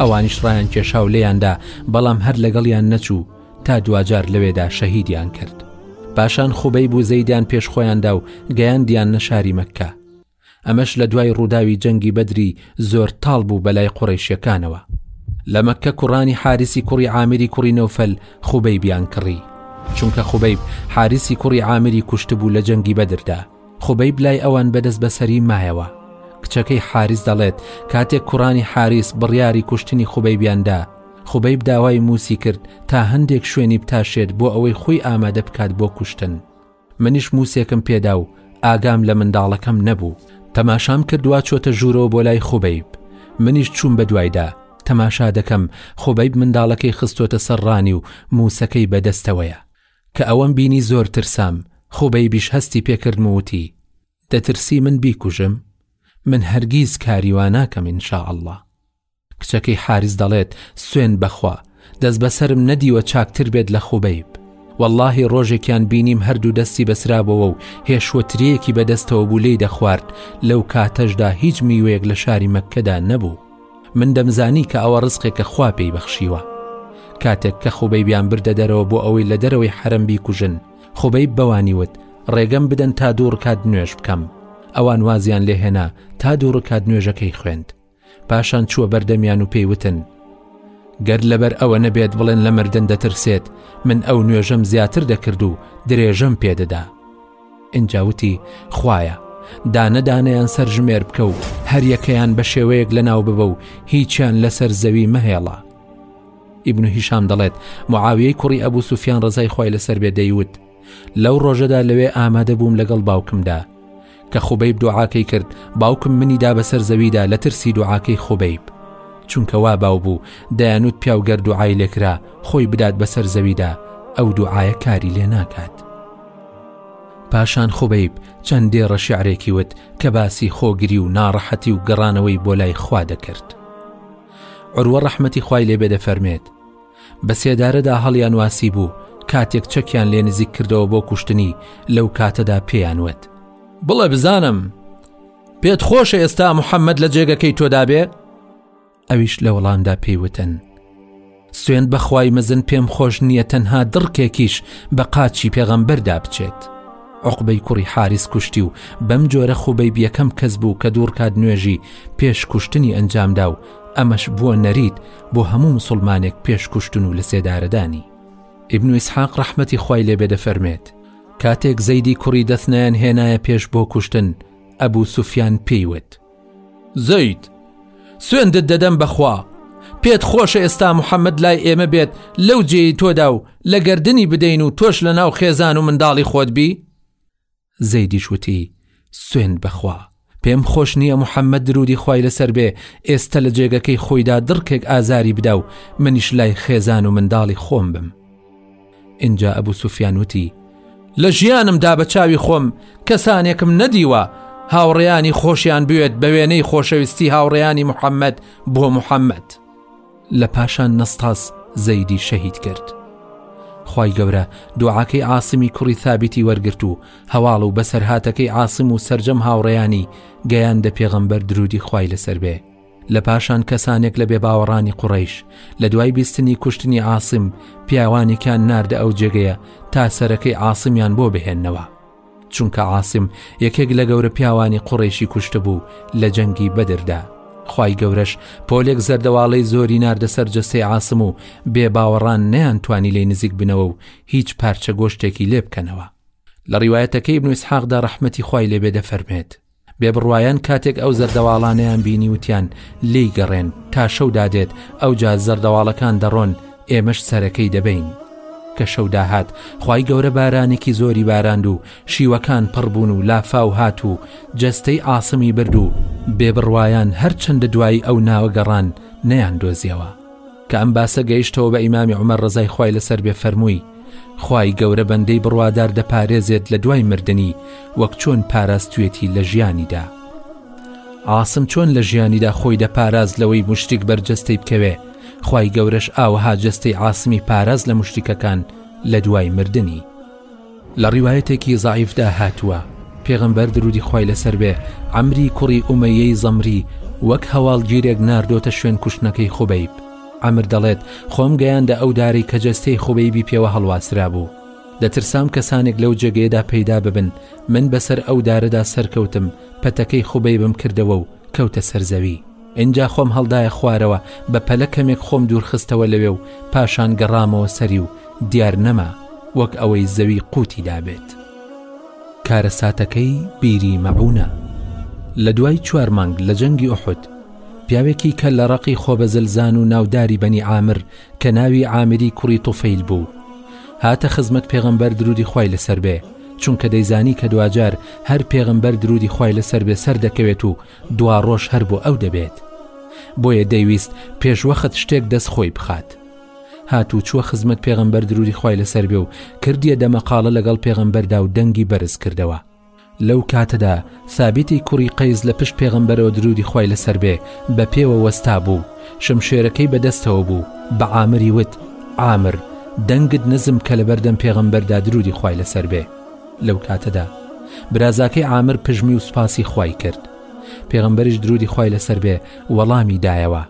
ئەوانیش ڕایانکێشا و لێیاندا، بەڵام هەر لەگەڵیان نەچوو. تا دواجار لەوێدا شەهیدیان کرد پاشان خوبەی بوو زەیدیان پێش خۆیاندا و گەیاندیان نە شاری مەکە ئەمەش لە دوای ڕووداوی جەنگی بەدری زۆر تاڵ بوو بەلای قوڕیشیەکانەوە لە مەکە کوڕانی حارسی کوڕی عامری کوڕی نەوفەل خوبەی بیان کڕی چونکە خوبەیب حارسی کوڕی عامری کوشتبوو لە جەنگی بەدردا خوبەیب لای ئەوان بەدەست بەسەری مایەوە کچەکەی حارس دەڵێت کاتێک کوڕانی حارس بڕیاری کوشتنی خوبەی بیاندا خوبەیب داوای موسی کرد تا هەندێک شوێنی بتاشێت بۆ ئەوەی خۆی ئامادە بکات بۆ کوشتن. منیش موسێکم پێدا و ئاگام لە منداڵەکەم نەبوو. تەماشام کرد وا چۆتە ژوورەوە بۆ لای خوبەیب. منیش چووم بە دوایدا. تەماشا دەکەم خوبەیب منداڵەکەی خستۆتە سەر ڕانی و موسەکەی بە دەستەوەیە. کە ئەوەم بینی زۆر ترسام. خوبەیبیش هەستی پێ کردم و وتی، دەترسی من بیکوژم؟ من هەرگیز کاری وا ناکەم ان شاء اللە. کچەکەی حاریس دەڵێت سوێند بەخوا دەست بەسەرم نەدیوە چاکتر بێت لە خوبەیب واللهی ڕۆژێکیان بینیم هەردوو دەستی بەسرابەوە و هێشوەترەیەکی بەدەستەوە بوو لێی دەخوارد لەو کاتەشدا هیچ میوەیەک لە شاری مەککەدا نەبوو من دەمزانی کە ئەوە ڕزقێکە خوا پێی بەخشیوە کاتێک کە خوبەی بیان بردە دەرەوە بۆ ئەوەی لە دەرەوەی حرم بیکوژن خوبەی بەوانی وت ڕێگەم بدەن تا دوو ڕکات نوێش بکەم ئەوان وازیان لێهێنا تا دوو ڕکات نوێژەکەی خوێند پاشان چووە بەردەمیان و پێی وتن گەر لەبەر ئەوە نەبێت بڵێن لە مردن دەترسێت من ئەو نوێژەم زیاتر دەکرد و درێژەم پێدەدا ئەجاوتی خویە دانەدانیان سەرژمێر بکە و هەریەکەیان بە شێوەیەک لە ناو ببە و هیچیان لەسەر زەوی مەهێڵە ئیبن هیشام دەڵێت معاویەی کوڕی ئەبوو سوفیان ڕزای خی لەسەر بێ دەیوت لەو ڕۆژەدا لەوێ ئامادە بووم لەگەڵ باوکمدا کە خوبەیب دوعاکەی کرد باوکم منی دا بەسەر زەویدا لە ترسی دوعاکەی خوبەیب چونکە وا باو بوو دەیانوت پیاوگەر دوعای لێکرا خۆی بدات بەسەر زەویدا ئەو دوعاە کاری لێ ناکات پاشان خوبەیب چەند دێڕە شعرێکی وت کە باسی خۆگری و ناڕەحەتی و گەڕانەوەی بۆ لای خوا دەکرد عروە ڕەحمەتی خوای لێبێ دەفەرمێت بە سێدارەدا هەڵیانواسی بوو کاتێک چەکیان لێ نزیک کردەوە بۆ کوشتنی لەو کاتەدا پێیان وت بڵێ بزانم پێت خۆشە ئێستا محەممەد لە جێگەکەی تۆدابێ ئەویش لە وەڵامدا پێیوتن سوێن بەخوای مەزن پێم خۆش نییە تەنها دڕکێکیش بە قاچی پێغەمبەردا بچێت عقبەی کوڕی حارس کوشتی و بەم جۆرە خوبەی بیەکەم کەس بوو کە دووڕکات نوێژی پێش کوشتنی ئەنجامدا و ئەمەش بووە نەریت بۆ هەموو مسوڵمانێک پێش کوشتن و لە سێدارەدانی ئیبن ئیسحاق ڕەحمەتی خوای لێبێ دەفەرمێت کاتێک زەیدی کوڕی دەثنایان هێنایە پێش بۆ کوشتن ئەبوو سوفیان پێیوت زەید سوێندت دەدەم بەخوا پێت خۆشە ئێستا محەممەد لای ئێمە بێت لەو جێی تۆدا و لە گردردنی بدەین و تۆش لە ناو خێزان و منداڵی خۆت بی زەیدیش وتی سوێند بەخوا پێم خۆش نییە محەممەد درودی خی لەسەر بێ ئێستا لە جێگەکەی خۆیدا دڕکێک ئازاری بدا و منیش لای خێزان و منداڵی خۆم بم اینجا ئەبوو سوفیان وتی لە ژیانم دا بە چاوی خۆم کەسانێکم نەدیوە هاوڕێیانی خۆشیان بوێت بە وێنەی خۆشەویستی هاوڕێیانی محەممەد بۆ محەممەد. لە پاشان نەستاس زەیدی شەهید کرد خی گەورە دوعاکەی عاصمی کوڕی ثابتی وەرگرت و هەواڵ و بەسەرهاتەکەی عاصم و سرجەم هاوڕێیانی گەیان دە پێغەمبەر درودی خی لەسەر بێ لە پاشان کەسانێک لە بێ باوەڕانی قوڕیش لە دوای بیستنی کوشتنی عاصم پیاوانێکیان ناردە ئەو جێگەیە تا سەرەکەی عاصمیان بۆ بهێننەوە چونکە عاسم یەکێک لە گەورە پیاوانی قوڕەیشی کوشتبوو لە جەنگی بەدردا خوای گەورەش پۆلێک زەردەواڵەی زۆری ناردە سەر جەستەی عاسم و بێ باوەڕان نەیان توانی لی نزیک بنەوە و هیچ پارچە گۆشتێکی لێ بکەنەوە لە ڕیواەتەکەی ابن اسحاقدا ڕەحمەتی خوای لێبێ دەفەرمێت بێ بڕوایان کاتێک ئەو زەردەواڵانەیان بینی وتیان لێی گەڕێن تا شەو دادێت ئەو جا زەردەواڵەکان دەڕۆن ئێمەش سەرەکەی دەبین کە شەو داهات خی گەورە بارانێکی زۆری باراند و شیوەکان پڕبوون و لافاو هات و جەستەی ئاسمی برد و بێ بڕوایان هەرچەندە دوایی ئەو ناوە گەڕان نەیان دۆزیەوە کە ئەم باسە گەیشتەوە بە ئیمامی عومەر ڕزای خوای لەسەر بێ فەرمووی خوای گەورە بەندەی بڕوادار دەپارێزێت لە دوای مردنی وەک چۆن پاراستوێتی لە ژیانیدا ئاسم چۆن لە ژیانیدا خۆی دەپاراز لەوەی مشتیک بەرجەستەی بکەوێ خوای گەورەش ئاوەها جەستەی ئاسمی پاراز لە مشتیکەکان لە دوای مردنی لە ڕیوایەتێکی زەعیفدا هاتووە، پێغەمبەر، دروودی خوای لەسەر بێ، عەمری کوڕی ئومەییەی زەمری وەک هەواڵگیرێک ناردۆتە شوێن کوشتنەکەی خوبەیب. عەمر دەڵێت، خۆم گەیاندە ئەو دارەی کە جەستەی خوبەیبی پێوە هەڵواسرابوو. دەترسام کەسانێک لەو جێگەیەدا پەیدا ببن، من بەسەر ئەو دارەدا سەرکەوتم، پەتەکەی خوبەیبم کردەوە و کەوتە سەر زەوی. ئینجا خۆم هەڵدایە خوارەوە بە پەلە کەمێک خۆم دوورخستەوە لەوێ و پاشان گەڕامەوە سەری و دیار نەما وەک ئەوەی زەوی قووتی دابێت کارەساتەکەی بیری مەعونە لە دوای چوار مانگ لە جەنگی ئۆحد پیاوێکی کە لە ڕقی خۆبەزلزان و ناوداری بەنی ئامر کە ناوی ئامری کوڕی توفەیل بوو هاتە خزمەت پێغەمبەر درودی خی لەسەر بێ چونکە دەیزانی کە دواجار هەر پێغمبەر درودی خی لەسەر بێ سەر دەکەوێت و دواڕۆژ هەر بۆ ئەو دەبێت بۆیە دەیویست پێش وەخت شتێک دەست خۆی بخات هات و چووە خزمەت پێغمبەر دروری خی لەسەر بێ و کردیە دەمەقاڵە لەگەڵ پێغمبەردا و دەنگی بەرز کردەوە لەو کاتەدا سابیتی کوڕی قەیز لە پشت پێغمبەرەوە درودی خی لەسەر بێ بە پێوە وەستا بوو شمشێرەکەی بەدەستەوە بوو بە عامری وت ئامر دەنگت نزم کە لە بەردەم پێغمبەردا درودی خی لەسەر بێ لەو کاتەدا برازاکەی عامر پژمی و سوپاسی خوای کرد پێغەمبەریش درودی خوای لەسەر بێ وەڵامی دایەوە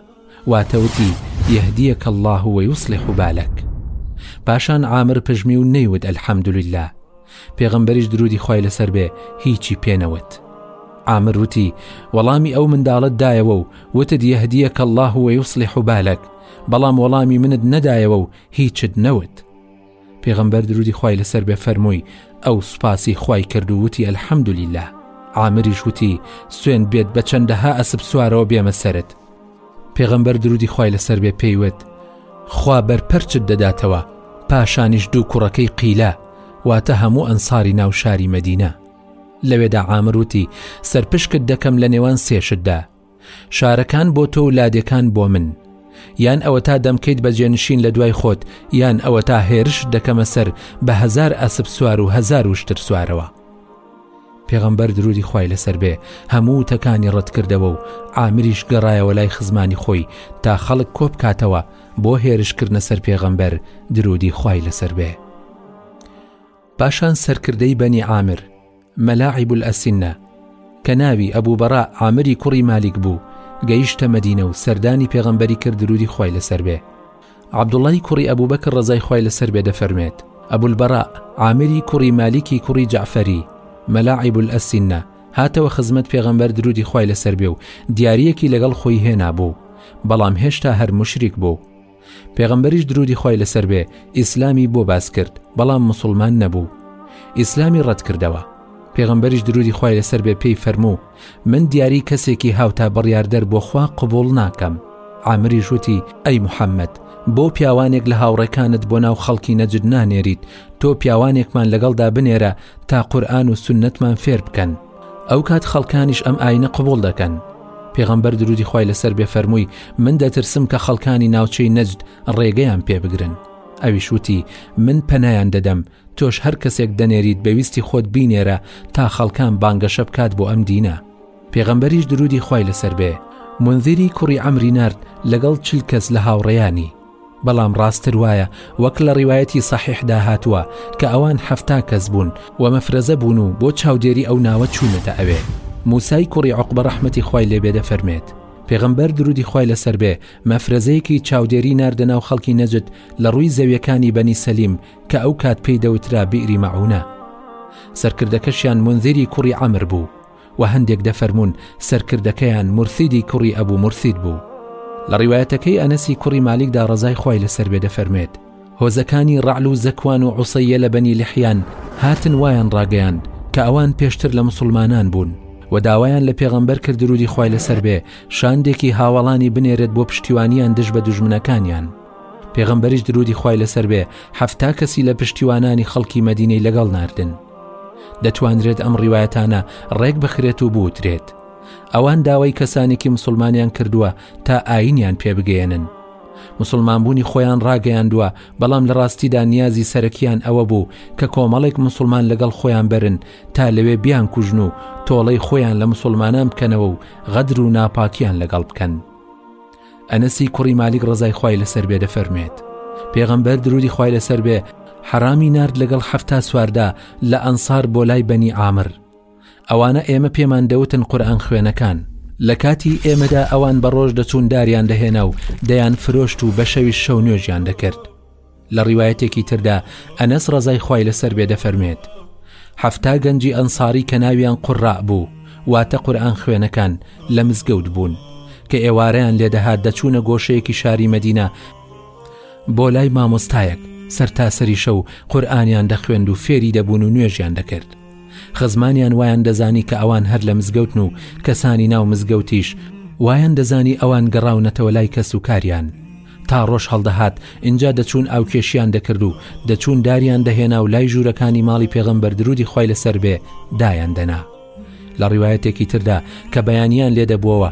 واتە وتی یهدیەکە اللە و یصلح بالک پاشان عامر پژمی و نەیوت الحمدللە پێغەمبەریش درودی خوای لەسەر بێ هیچی پێنەوت عامر وتی وەڵامی ئەو منداڵت دایەوە و وتت یهدیەکە اللە و یصلح بالک بەڵام وەڵامی منت نەدایەوە و هیچت نەوت پێغەمبەر درودی خوای لەسەر بێ فەرمووی ئەو سوپاسی خوای کرد و وتی الحمد للە عامریش وتی سوێن بێت بە چەندەها ئەسب سوارەوە بێمە سرت پێغەمبەر درودی خوای لەسەر بێ پێیوت خوا بەرپەرچت دەداتەوە پاشانیش دوو کوڕەکەی قیلە واتە هەموو ئەنساری ناو شاری مەدینە لەوێدا عامروتی سەرپشکت دەکەم لە نێوان سێشتدا شارەکان بۆ تۆ و لادێکان بۆ من یان ئەوەتا دەمکەیت بە جێنشین لە دوای خۆت یان ئەوەتا هێرش دەکەمە سەر بە هزار ئەسب سوار و هزار وشتر سوارەوە پێغەمبەر درودی خی لەسەر بێ هەموو تەکانی ڕەتکردەوە و ئامریش گەڕایەوە لای خزمانی خۆی تا خەڵک کۆپ کاتەوە بۆ هێرشکردە سەر پێغەمبەر درودی خی لەسەر بێ پاشان سەرکردەی بەنی عامر، مەلاعیب الاسنە، کە ناوی، ئەبو بەڕا، عامری کوڕی مالیک بوو، گەیشتە مەدینە و سەردانی پێغەمبەری کرد درودی خوای لەسەر بێ. عەبدوڵڵای کوڕی ئەبو بەکر ڕەزای خوای لەسەر بێ دەفەرموێت، ئەبو البەڕا، عامری کوڕی مالیکی کوڕی جەعفەری، مەلاعیب الاسنە، هاتەوە خزمەت پێغەمبەر درودی خوای لەسەر بێ و دیارییەکی لەگەڵ خۆی هێنابوو، بەڵام هێشتا هەر موشریک بوو. پێغەمبەریش درودی خوای لەسەر بێ ئیسلامی بۆ باس کرد بەڵام مسوڵمان نەبوو ئیسلامی ڕەت کردەوە پێغەمبەریش درودی خوای لەسەر بێ پێی فەرموو من دیاری کەسێکی هاوتا بڕیاردەر بۆ خوا قبول ناکەم عامری ژووتی ئەی محەممەد بۆ پیاوانێک لە هاوڕێکانت بۆ ناو خەڵکی نەجد نانێریت تۆ پیاوانێکمان لەگەڵدا بنێرە تا قورآن و سنتمان فێر بکەن ئەو کات خەڵکانیش ئەم ئاینە قبوڵ دەکەن پێغەمبەر درودی خی لەسەر بێ فەرمووی من دەترسم کە خەڵکانی ناوچەی نەجد ڕێگەیان پێ بگرن ئەویش وتی من پەنایان دەدەم تۆش هەر کەسێک دەنێریت بەویستی خۆت بینێرە تا خەڵکان بانگەشە بکات بۆ ئەم دینە پێغەمبەریش درودی خی لەسەر بێ منذری کوڕی ئەمری نرد لەگەڵ چل کەس لە هاوڕێیانی بەڵام ڕاستتر وایە وەک لە ڕیوایەتی سەحیحدا هاتووە کە ئەوان حەفتا کەس بوون و مەفرەزە بوون و بۆ چاودێری ئەو ناوە چوونەتە ئەوێ. موسای کوڕی عوقبە ڕەحمەتی خوای لێ بێ دەفەرمێت، پێغەمبەر درودی خوای لەسەر بێ مەفرەزەیەکی چاودێری ناردە ناو خەڵکی نەجد لە ڕووی زەویەکانی بەنی سەلیم کە ئەو کات پێی دەوترا بیئری مەعونە سەرکردەکەشیان مونذیری کوڕی عەمر بوو. وە هەندێک دەفەرموون سەرکردەکەیان مرثدی کوڕی ئەبو مرثد بوو لە ڕیوایەتەکەی ئەنەسی کوڕی مالیکدا ڕەزای خوای لەسەر بێ دەفەرمێت هۆزەکانی ڕەعل و زەکوان و عوسەیە لە بەنی لحیان هاتن وایان ڕاگەیاند کە ئەوان پێشتر لە مسلمانان بوون و داوایان لە پێغەمبەر کرد درودی خوای لەسەر بێ شاندێکی هاوەڵانی بنێرێت بۆ پشتیوانیان دژ بە دوژمنەکانیان پێغەمبەریش درودی خوای لەسەر بێ حەفتا کەسی لە پشتیوانانی خەڵکی مەدینەی لەگەڵ ناردن دەتوانرێت ئەم ڕیوایەتانە ڕێک بخرێت و بوترێت ئەوان داوای کەسانێکی مسلمانیان کردووە تا ئاینیان پێبگەێنن مسلمانبوونی خۆیان ڕاگەیاندووە بەڵام لە ڕاستیدا نیازی سەرەکیان ئەوە بوو کە کۆمەڵێک مسلمان لەگەڵ خۆیان برن تا لەوێ بیان کوژن و تۆڵەی خۆیان لە مسلمانان بکەنەوە و غەدر و ناپاکیان لەگەڵ بکەن ئەنەسی کوڕی مالیک ڕەزای خوای لەسەر بێ دەفەرموێت پێغەمبەر درودی خوای لەسەر بێ حەرامی نرد لەگەڵ حەفتا سواردا لە ئەنسار بۆ لای بەنی ئامر ئەوانە ئێمە پێمان دەوتن قورآن خوێنەکان لە کاتی ئێمەدا ئەوان بە ڕۆژ دەچوون داریان دەهێنا و دەیان فرۆشت و بە شەویش شەو نوێژیان دەکرد لە ڕیوایەتێکی تردا ئەنەس ڕەزای خوای لەسەر بێ دەفەرموێت حەفتا گەنجی ئەنساری کە ناویان قڕا بوو واتە قورئان خوێنەکان لە مزگەوت بوون کە ئێوارەیان لێدەهات دەچوونە گۆشەیەکی شاری مەدینە بۆ لای مامۆستایەک سەرتاسەری شەو قورئانیان دەخوێند و فێری دەبوون و نوێژیان دەکرد خزمانیان وایان دەزانی کە ئەوان هەر لە مزگەوتن و کەسانی ناو مزگەوتیش وایان دەزانی ئەوان گەڕاونەتەوە لای کەس و کاریان تا ڕۆژ هەڵدەهات، ئینجا دەچوون ئاوکێشیان دەکرد و دەچوون داریان دەهێنا و لای ژوورەکانی ماڵی پێغەمبەر درودی خوای لەسەر بێ دایان دەنا. لە ڕیوایەتێکی تردا کە بەیانیان لێ دەبووەوە،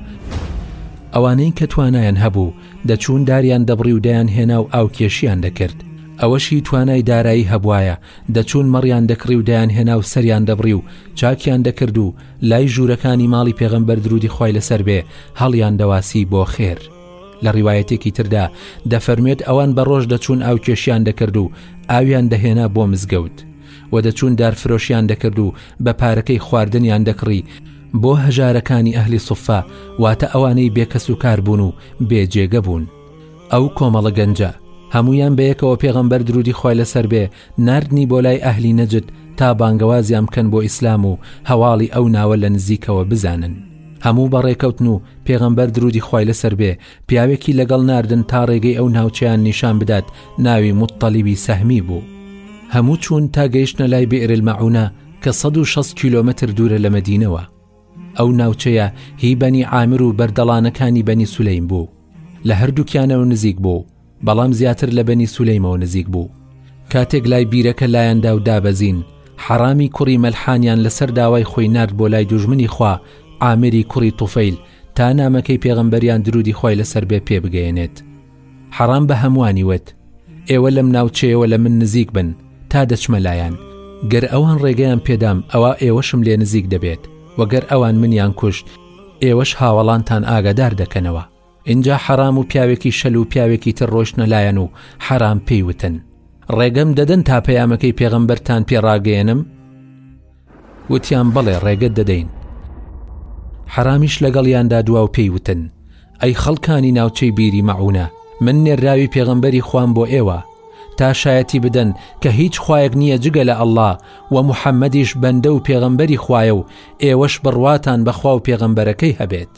ئەوانەی کە توانایان هەبوو دەچوون داریان دەبڕی و دەیان هێنا و ئاوکێشیان دەکرد، ئەوەشی توانای دارایی هەبوایە دەچوون مەڕیان دەکڕی و دەیان هێنا و سەریان دەبڕی و چاکیان دەکرد و لای ژوورەکانی ماڵی پێغەمبەر درودی خوای لەسەر بێ هەڵیان دەواسی بۆ خێر. لە ڕیوایەتێکی تردا دەفەرموێت ئەوان بە ڕۆژ دەچوون ئاو کێشیان دەکرد و ئاویان دەهێنا بۆ مزگەوت و دەچوون دارفرۆشیان دەکرد و بە پارەکەی خواردنیان دەکڕی بۆ هەژارەکانی ئەهلی سوفا واتە ئەوانەی بێکەس و کار بوون و بێجێگە بوون ئەو کۆمەڵە گەنجە هەمویان بەیەکەوە پێغەمبەر درودی خۆی لەسەر بێ نردنی بۆ لای ئەهلی نەجد تا بانگەوازیان بکەن بۆ ئیسلام و هەواڵی ئەو ناوە لە نزیکەوە بزانن هەموو بەڕێکەوتن و پێغەمبەر درودی خوای لەسەر بێ پیاوێکی لەگەڵ ناردن تا ڕێگەی ئەو ناوچەیان نیشان بدات ناوی متطەلیبی سەهمی بوو هەموو چوون تا گەیشتە لای بئرل مەعونە کە 1600 کیلومتر دوورە لە مەدینەوە ئەو ناوچەیە هی بەنی عامر و بەردەڵانەکانی بەنی سولەیم بوو لە هەردووکیانەوە نزیک بوو بەڵام زیاتر لە بەنی سولەیمەوە نزیک بوو کاتێک لای بیرەکە لایەندا و دابەزین حەرامی کوڕی مەلحانیان لەسەر داوای خۆی نرد بۆ لای دوژمنی خوا ئامری کوڕی توفیل تا نامەکەی پێغەمبەریان درودی خۆی لەسەر بێ پێ بگەێنێت حەرام بە هەمووانی وت ئێوە لەم ناوچەیەوە لە من نزیک بن تا دەچمە لایەن گەر ئەوان ڕێگەیان پێدام ئەوە ئێوەشم لێ نزیک دەبێت وەگەر ئەوان منیان کوشت ئێوەش هاوەڵانتان ئاگادار دەکەنەوە ئینجا حەرام و پیاوێکی شەل و پیاوێکی تر ڕۆشتنە لایەن و حەرام پێی وتن ڕێگەم دەدەن تا پەیامەکەی پێغەمبەرتان پێ ڕاگەێنم وتیان بەڵێ ڕێگەت دەدەین حەرامیش لەگەڵیاندا دوا و پێی وتن ئەی خەڵکانی ناوچەی بیری مەعونە من نێراوی پێغەمبەری خوام بۆ ئێوە تا شایەتی بدەن کە هیچ خوایەک نییە جگە لە ئەللا و محەممەدیش بەندە و پێغەمبەری خوایە و ئێوەش بڕواتان بەخوا و پێغەمبەرەکەی هەبێت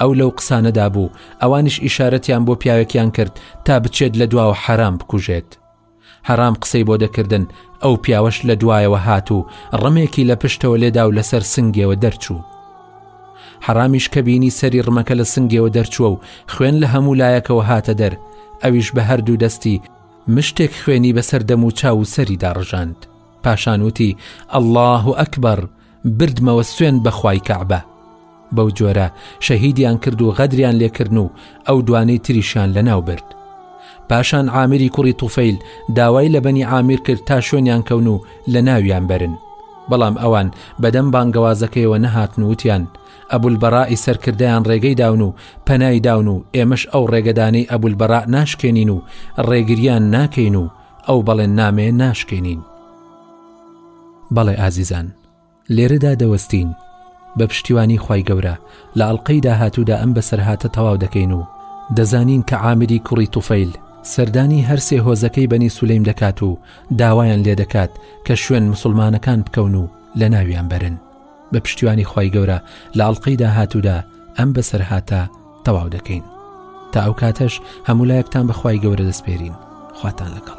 ئەو لەو قسانەدا بوو ئەوانیش ئیشارەتیان بۆ پیاوێکیان کرد تا بچێت لە دواوە حەرام بکوژێت حەرام قسەی بۆ دەکردن ئەو پیاوەش لە دوایەوە هات و ڕمێکی لە پشتەوە لێدا و لەسەر سنگێەوە دەرچوو حەرامیش کە بینی سەری ڕمەکە لە سنگێەوە دەرچووە و خوێن لە هەموو لایەکەوە هاتە دەر ئەویش بە هەردوو دەستی مشتێک خوێنی بەسەر دەم و چاو و سەری داڕژاند پاشانوتی ئەله و ئەکبەر بردمەوە سوێند بەخوای کەعبە بەو جۆرە شەهیدیان کرد و غەدریان لێکردن و ئەو دوانەی تریشان لە ناو برد پاشان عامری کوڕی توفیل داوای لە بەنی عامیر کرد تا شوێنیان کەون و لە ناویان بەرن بەڵام ئەوان بەدەم بانگەوازەکەیەوە نەهاتن وتیان ئەبول بەڕائی سەرکردیان ڕێگەی داون و پەنای داون و ئێمەش ئەو ڕێگەدانەی ئەبول بەڕا ناشکێنین و ڕێگریان ناکەین و ئەو بەڵێن نامێ ناشکێنین بەڵێ ئازیزان لێرەدا دەوەستین بە پشتیوانی خی گەورە لە ئەڵلقەی داهاتوودا ئەم بەسەرهاتە تەواو دەکەین و دەزانین کە عامری کوڕی توفیل سەردانی هەرسێ هۆزەکەی بەنی سولەیم دەکات و داوایان لێ دەکات کە شوێن مسلمانەکان بکەون و لە ناویان بەرن بە پشتیوانی خی گەورە لە ئەڵلقەی داهاتوودا ئەم بەسەرهاتە تەواو دەکەین تا ئەو کاتەش هەمولایەکتان بەخوای گەورە دەستپێرین خواتان لەگەڵ